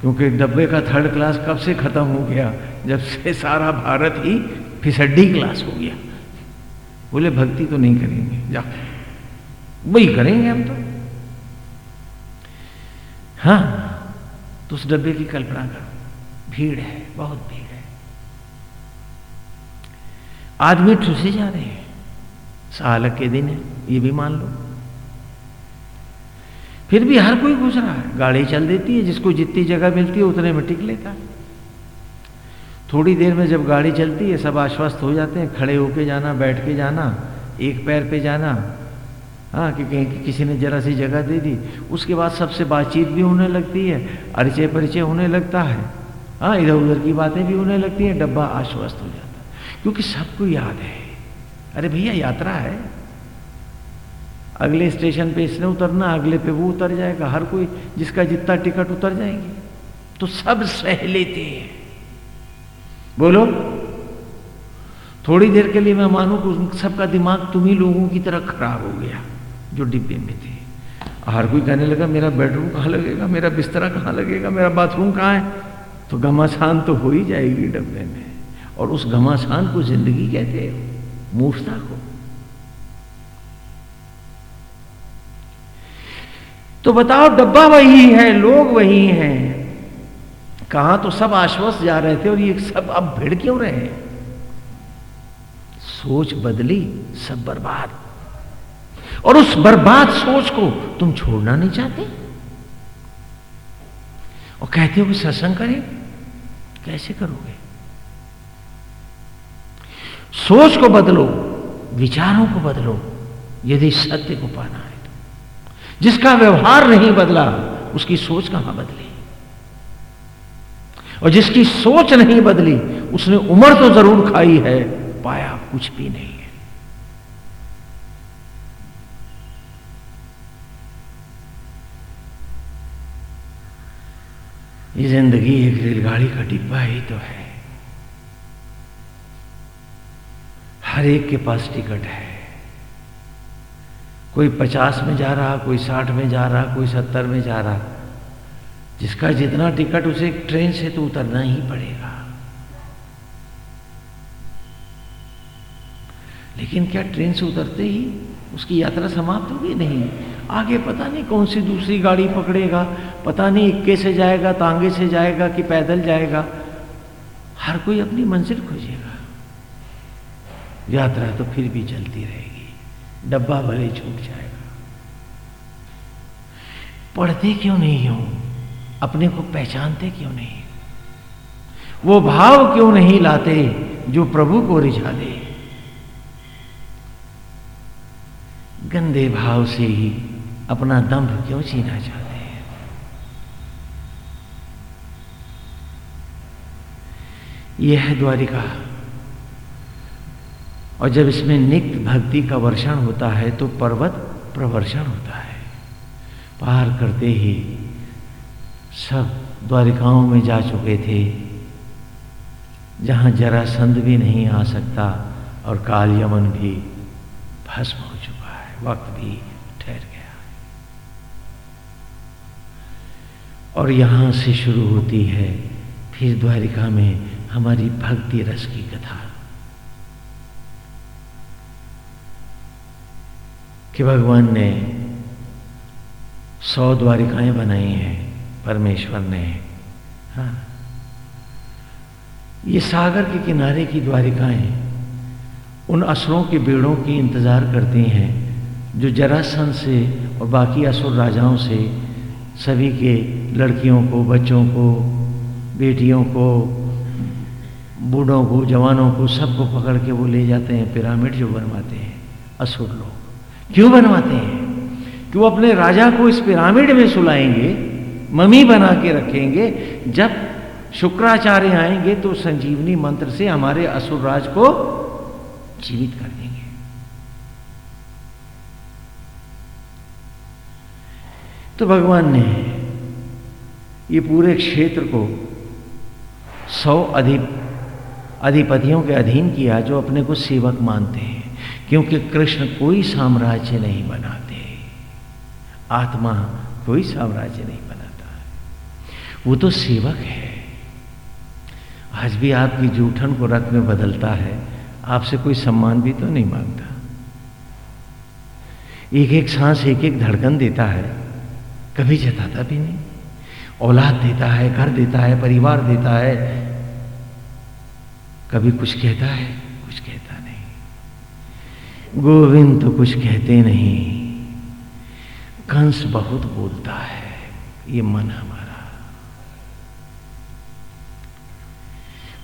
क्योंकि डब्बे का थर्ड क्लास कब से खत्म हो गया? जब से सारा भारत ही फिसड्डी क्लास हो गया। बोले, भक्ति तो नहीं करेंगे। जा, वही करेंगे हम तो। हाँ तो उस डब्बे की कल्पना करो। भीड़ है, बहुत भीड़ है। आदमी ठुसे जा रहे हैं। सालक के दिन है, ये भी मान लो। फिर भी हर कोई घुस रहा है। गाड़ी चल देती है, जिसको जितनी जगह मिलती है, उतने में टिक लेता है। थोड़ी देर में जब गाड़ी चलती है, सब आश्वस्त हो जाते हैं। खड़े होके जाना, बैठ के जाना, एक पैर पे जाना हाँ कि कहीं कि किसी ने जरा सी जगह दे दी, उसके बाद सबसे बातचीत भी होने लगती है अरिचय परिचय होने लगता है। हाँ इधर उधर की बातें भी होने लगती हैं, डब्बा आश्वस्त हो जाता है। क्योंकि सबको याद है। अरे भैया, यात्रा है। अगले स्टेशन पे इसने उतरना, अगले पे वो उतर जाएगा, हर कोई जिसका जितना टिकट उतर जाएँगे। तो सब सह लेते हैं। बोलो। थोड़ी देर के लिए मैं मानू कि सबका दिमाग तुम्ही लोगों की तरह खराब हो गया। जो डिब्बे में थे। हर कोई कहने लगा, मेरा बेडरूम कहाँ लगेगा? मेरा बिस्तरा कहाँ लगेगा? मेरा बाथरूम कहाँ है? तो घमासान तो हो ही जाएगी डब्बे में। और उस घमासान को ज़िंदगी कहते हो, मूर्खता को। तो बताओ, डब्बा वही है, लोग वही हैं। कहा तो सब आश्वस्त जा रहे थे और ये सब अब भिड़ क्यों रहे सोच बदली, सब बर्बाद। और उस बर्बाद सोच को तुम छोड़ना नहीं चाहते? और कहते हो कि सत्संग करें? कैसे करोगे? सोच को बदलो, विचारों को बदलो, यदि सत्य को पाना है तो। जिसका व्यवहार नहीं बदला, उसकी सोच कहाँ बदली? और जिसकी सोच नहीं बदली, उसने उम्र तो ज़रूर खाई है, पाया कुछ भी नहीं है ये ज़िंदगी एक रेलगाड़ी का डिब्बा ही तो है। हर एक के पास टिकट है। कोई पचास में जा रहा, कोई साठ में जा रहा, कोई सत्तर में जा रहा, जिसका जितना टिकट उसे ट्रेन से तो उतरना ही पड़ेगा। लेकिन क्या ट्रेन से उतरते ही उसकी यात्रा समाप्त होगी? नहीं। आगे पता नहीं कौन सी दूसरी गाड़ी पकड़ेगा, पता नहीं इक्के से जाएगा, तांगे से जाएगा कि पैदल जाएगा। हर कोई अपनी मंजिल खोजेगा। यात्रा तो फिर भी चलती रहेगी। डब्बा भले छूट जाएगा। पढ़ते क्यों नहीं हो? अपने को पहचानते क्यों नहीं? वो भाव क्यों नहीं लाते जो प्रभु को रिझा दे गंदे भाव से ही अपना दम्भ क्यों छीना चाहते हैं? यह है द्वारिका। और जब इसमें नित्य भक्ति का वर्षण होता है तो पर्वत प्रवर्षण होता है। पार करते ही सब द्वारिकाओं में जा चुके थे, जहाँ जरा संद भी नहीं आ सकता और काल यमन भी भस्म हो चुका है, वक्त भी और यहाँ से शुरू होती है फिर द्वारिका में हमारी भक्ति रस की कथा। कि भगवान ने सौ द्वारिकाएँ बनाई हैं, परमेश्वर ने। हाँ। ये सागर के किनारे की द्वारिकाएँ उन असुरों के बेड़ों की इंतज़ार करती हैं, जो जरासन से और बाकी असुर राजाओं से सभी के लड़कियों को, बच्चों को, बेटियों को, बूढ़ों को, जवानों को सबको पकड़ के वो ले जाते हैं, पिरामिड जो बनवाते हैं, असुर लोग। क्यों बनवाते हैं? कि वो अपने राजा को इस पिरामिड में सुलाएँगे मम्मी बना के रखेंगे, जब शुक्राचार्य आएँगे तो संजीवनी मंत्र से हमारे असुर राज को जीवित कर देंगे। तो भगवान ने ये पूरे क्षेत्र को सौ अधिप अधिपतियों के अधीन किया जो अपने को सेवक मानते हैं, क्योंकि कृष्ण कोई साम्राज्य नहीं बनाते। आत्मा कोई साम्राज्य नहीं बनाता। वो तो सेवक है। आज भी आपकी जूठन को रख में बदलता है, आपसे कोई सम्मान भी तो नहीं माँगता। एक एक सांस एक एक धड़कन देता है। कभी जताता भी नहीं। औलाद देता है, घर देता है, परिवार देता है। कभी कुछ कहता है, कुछ कहता नहीं। गोविंद तो कुछ कहते नहीं। कंस बहुत बोलता है, ये मन हमारा।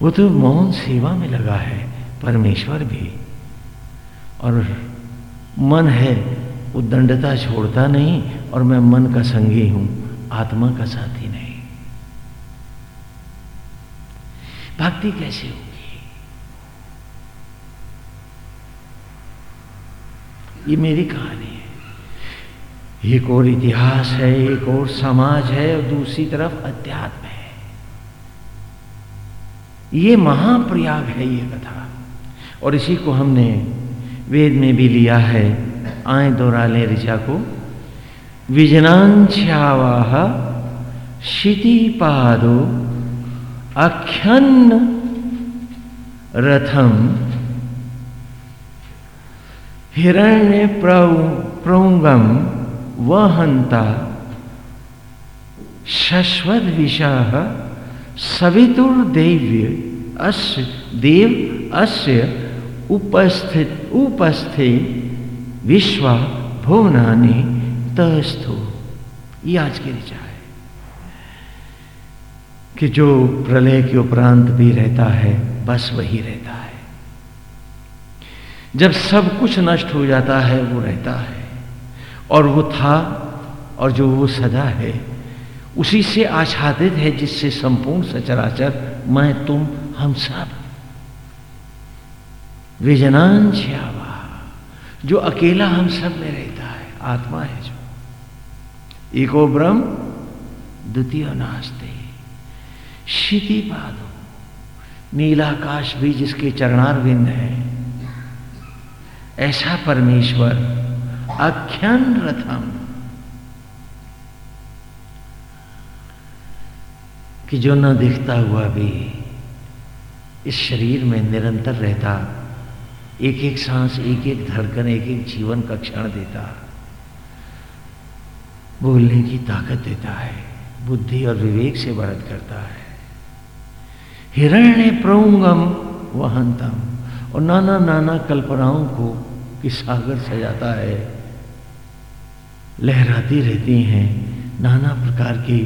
वो तो मौन सेवा में लगा है, परमेश्वर भी। और मन है वो दंडता छोड़ता नहीं और मैं मन का संगी हूँ, आत्मा का साथी नहीं। भक्ति कैसे होगी? ये मेरी कहानी है। एक और इतिहास है, एक और समाज है और दूसरी तरफ़ अध्यात्म है। ये महाप्रयाग है ये कथा। और इसी को हमने वेद में भी लिया है। आए दोहरा ले ऋचा को विजनांश्यावाह पादो अख्यन्न रथम। हिरण्य प्रौंगम वहंता शश्वत विषाह सवितुर्देव्य अस्य, देव अस्य उपस्थित उपस्थित विश्व भुवनानि तस्थो। ये आज की ऋचा है। कि जो प्रलय के उपरांत भी रहता है, बस वही रहता है। जब सब कुछ नष्ट हो जाता है, वो रहता है। और वो था, और जो वो सदा है, उसी से आच्छादित है, जिससे संपूर्ण सचराचर, मैं, तुम, हम सब। विजनान श्यावा जो अकेला हम सब में रहता है, आत्मा है जो। एको ब्रह्म, द्वितीय नास्ते। शिति पादो। नीलाकाश भी जिसके चरणार बिंद है। ऐसा परमेश्वर अख्यान रथम। कि जो न दिखता हुआ भी, इस शरीर में निरंतर रहता एक एक सांस एक एक धड़कन एक एक जीवन का क्षण देता बोलने की ताकत देता है, बुद्धि और विवेक से बढ़त करता है। हिरण्य प्रौंगम वहंतम, और नाना नाना कल्पनाओं को कि सागर सजाता है। लहराती रहती हैं, नाना प्रकार की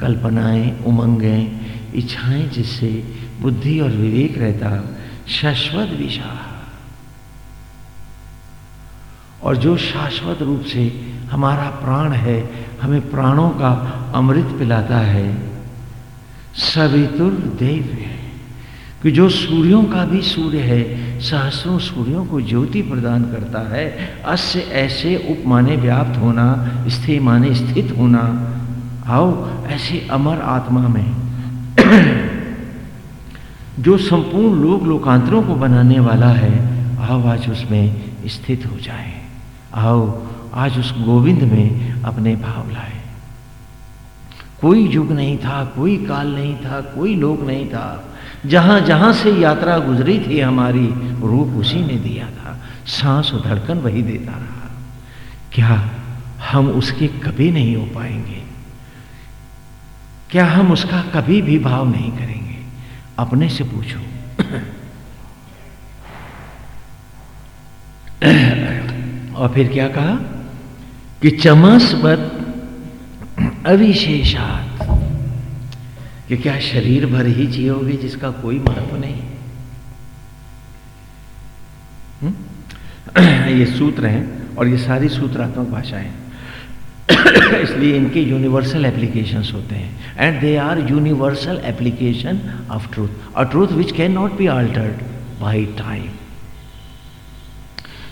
कल्पनाएँ, उमंगें, इच्छाएँ जिससे बुद्धि और विवेक रहता, शाश्वत विषा और जो शाश्वत रूप से हमारा प्राण है, हमें प्राणों का अमृत पिलाता है। सवितुर देव्य कि जो सूर्यों का भी सूर्य है, सहस्रों सूर्यों को ज्योति प्रदान करता है। अस्य ऐसे उपमाने व्याप्त होना, स्थिर माने स्थित होना। आओ, ऐसे अमर आत्मा में। जो संपूर्ण लोक लोकांतरों को बनाने वाला है आओ आज उसमें स्थित हो जाए। आओ, आज उस गोविंद में अपने भाव लाए। कोई युग नहीं था, कोई काल नहीं था, कोई लोक नहीं था। जहाँ जहाँ से यात्रा गुजरी थी, हमारी रूप उसी ने दिया था। सांस धड़कन वही देता रहा। क्या हम उसके कभी नहीं हो पाएँगे? क्या हम उसका कभी भी भाव नहीं करेंगे? अपने से पूछो। और फिर क्या कहा? कि चमसवत अविशेषात। कि क्या शरीर भर ही जियोगे जिसका कोई महत्व नहीं? हुँ? ये सूत्र हैं और ये सारी सूत्रात्मक भाषाएँ इसलिए इनके यूनिवर्सल एप्लीकेशंस होते हैं। And they are universal application of truth a truth which can not be altered by time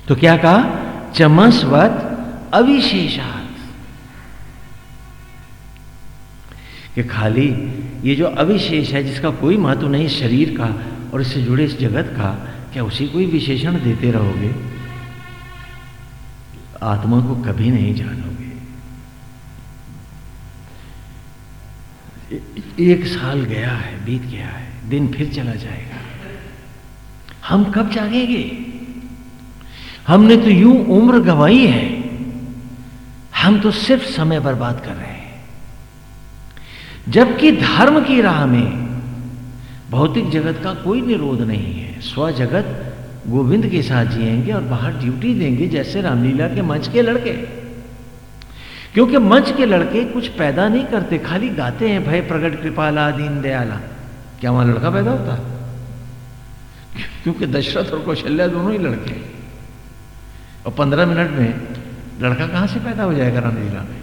तो क्या कहा? चमसवत अविशेषात। कि खाली ये जो अविशेष है, जिसका कोई महत्व नहीं शरीर का और इससे जुड़े इस जगत का, क्या उसी को विशेषण देते रहोगे? आत्मा को कभी नहीं जानोगे। एक साल गया है, बीत गया है, दिन फिर चला जाएगा। हम कब जागेंगे? हमने तो यूँ उम्र गवाई है। हम तो सिर्फ़ समय बर्बाद कर रहे हैं। जबकि धर्म की राह में भौतिक जगत का कोई निरोध नहीं है। स्व जगत गोविंद के साथ जिएँगे और बाहर ड्यूटी देंगे, जैसे रामलीला के मंच के लड़के। क्योंकि मंच के लड़के कुछ पैदा नहीं करते, खाली गाते हैं, भय, प्रगट, कृपाला दीन दयाला। क्या वहाँ लड़का पैदा होता? क्योंकि दशरथ और कौशल्या दोनों ही लड़के और पंद्रह मिनट में लड़का कहाँ से पैदा हो जाएगा रामलीला में?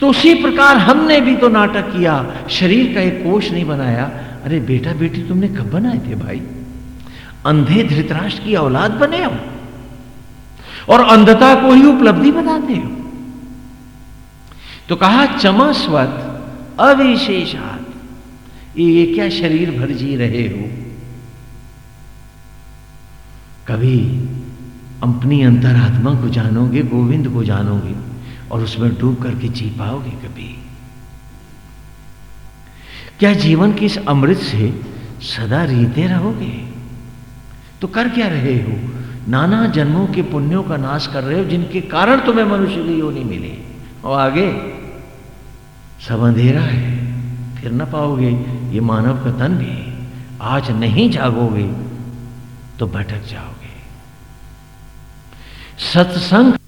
तो उसी प्रकार हमने भी तो नाटक किया। शरीर का एक कोष नहीं बनाया। अरे बेटा, बेटी, तुमने कब बनाए थे भाई? अंधे धृतराष्ट्र की औलाद बने हो और अंधता को ही उपलब्धि बनाते हो। तो कहा, चमस्वत अविशेषात। ये क्या शरीर भर जी रहे हो? कभी अपनी अंतरात्मा को जानोगे, गोविंद को जानोगे और उसमें डूब करके जी पाओगे कभी। क्या जीवन के इस अमृत से सदा रीते रहोगे? तो कर क्या रहे हो? नाना जन्मों के पुण्यों का नाश कर रहे हो, जिनके कारण तुम्हें मनुष्य की योनि मिली। और आगे? सब अंधेरा है, फिर ना पाओगे, ये मानव का तन भी। आज नहीं जागोगे तो भटक जाओगे। सत्संग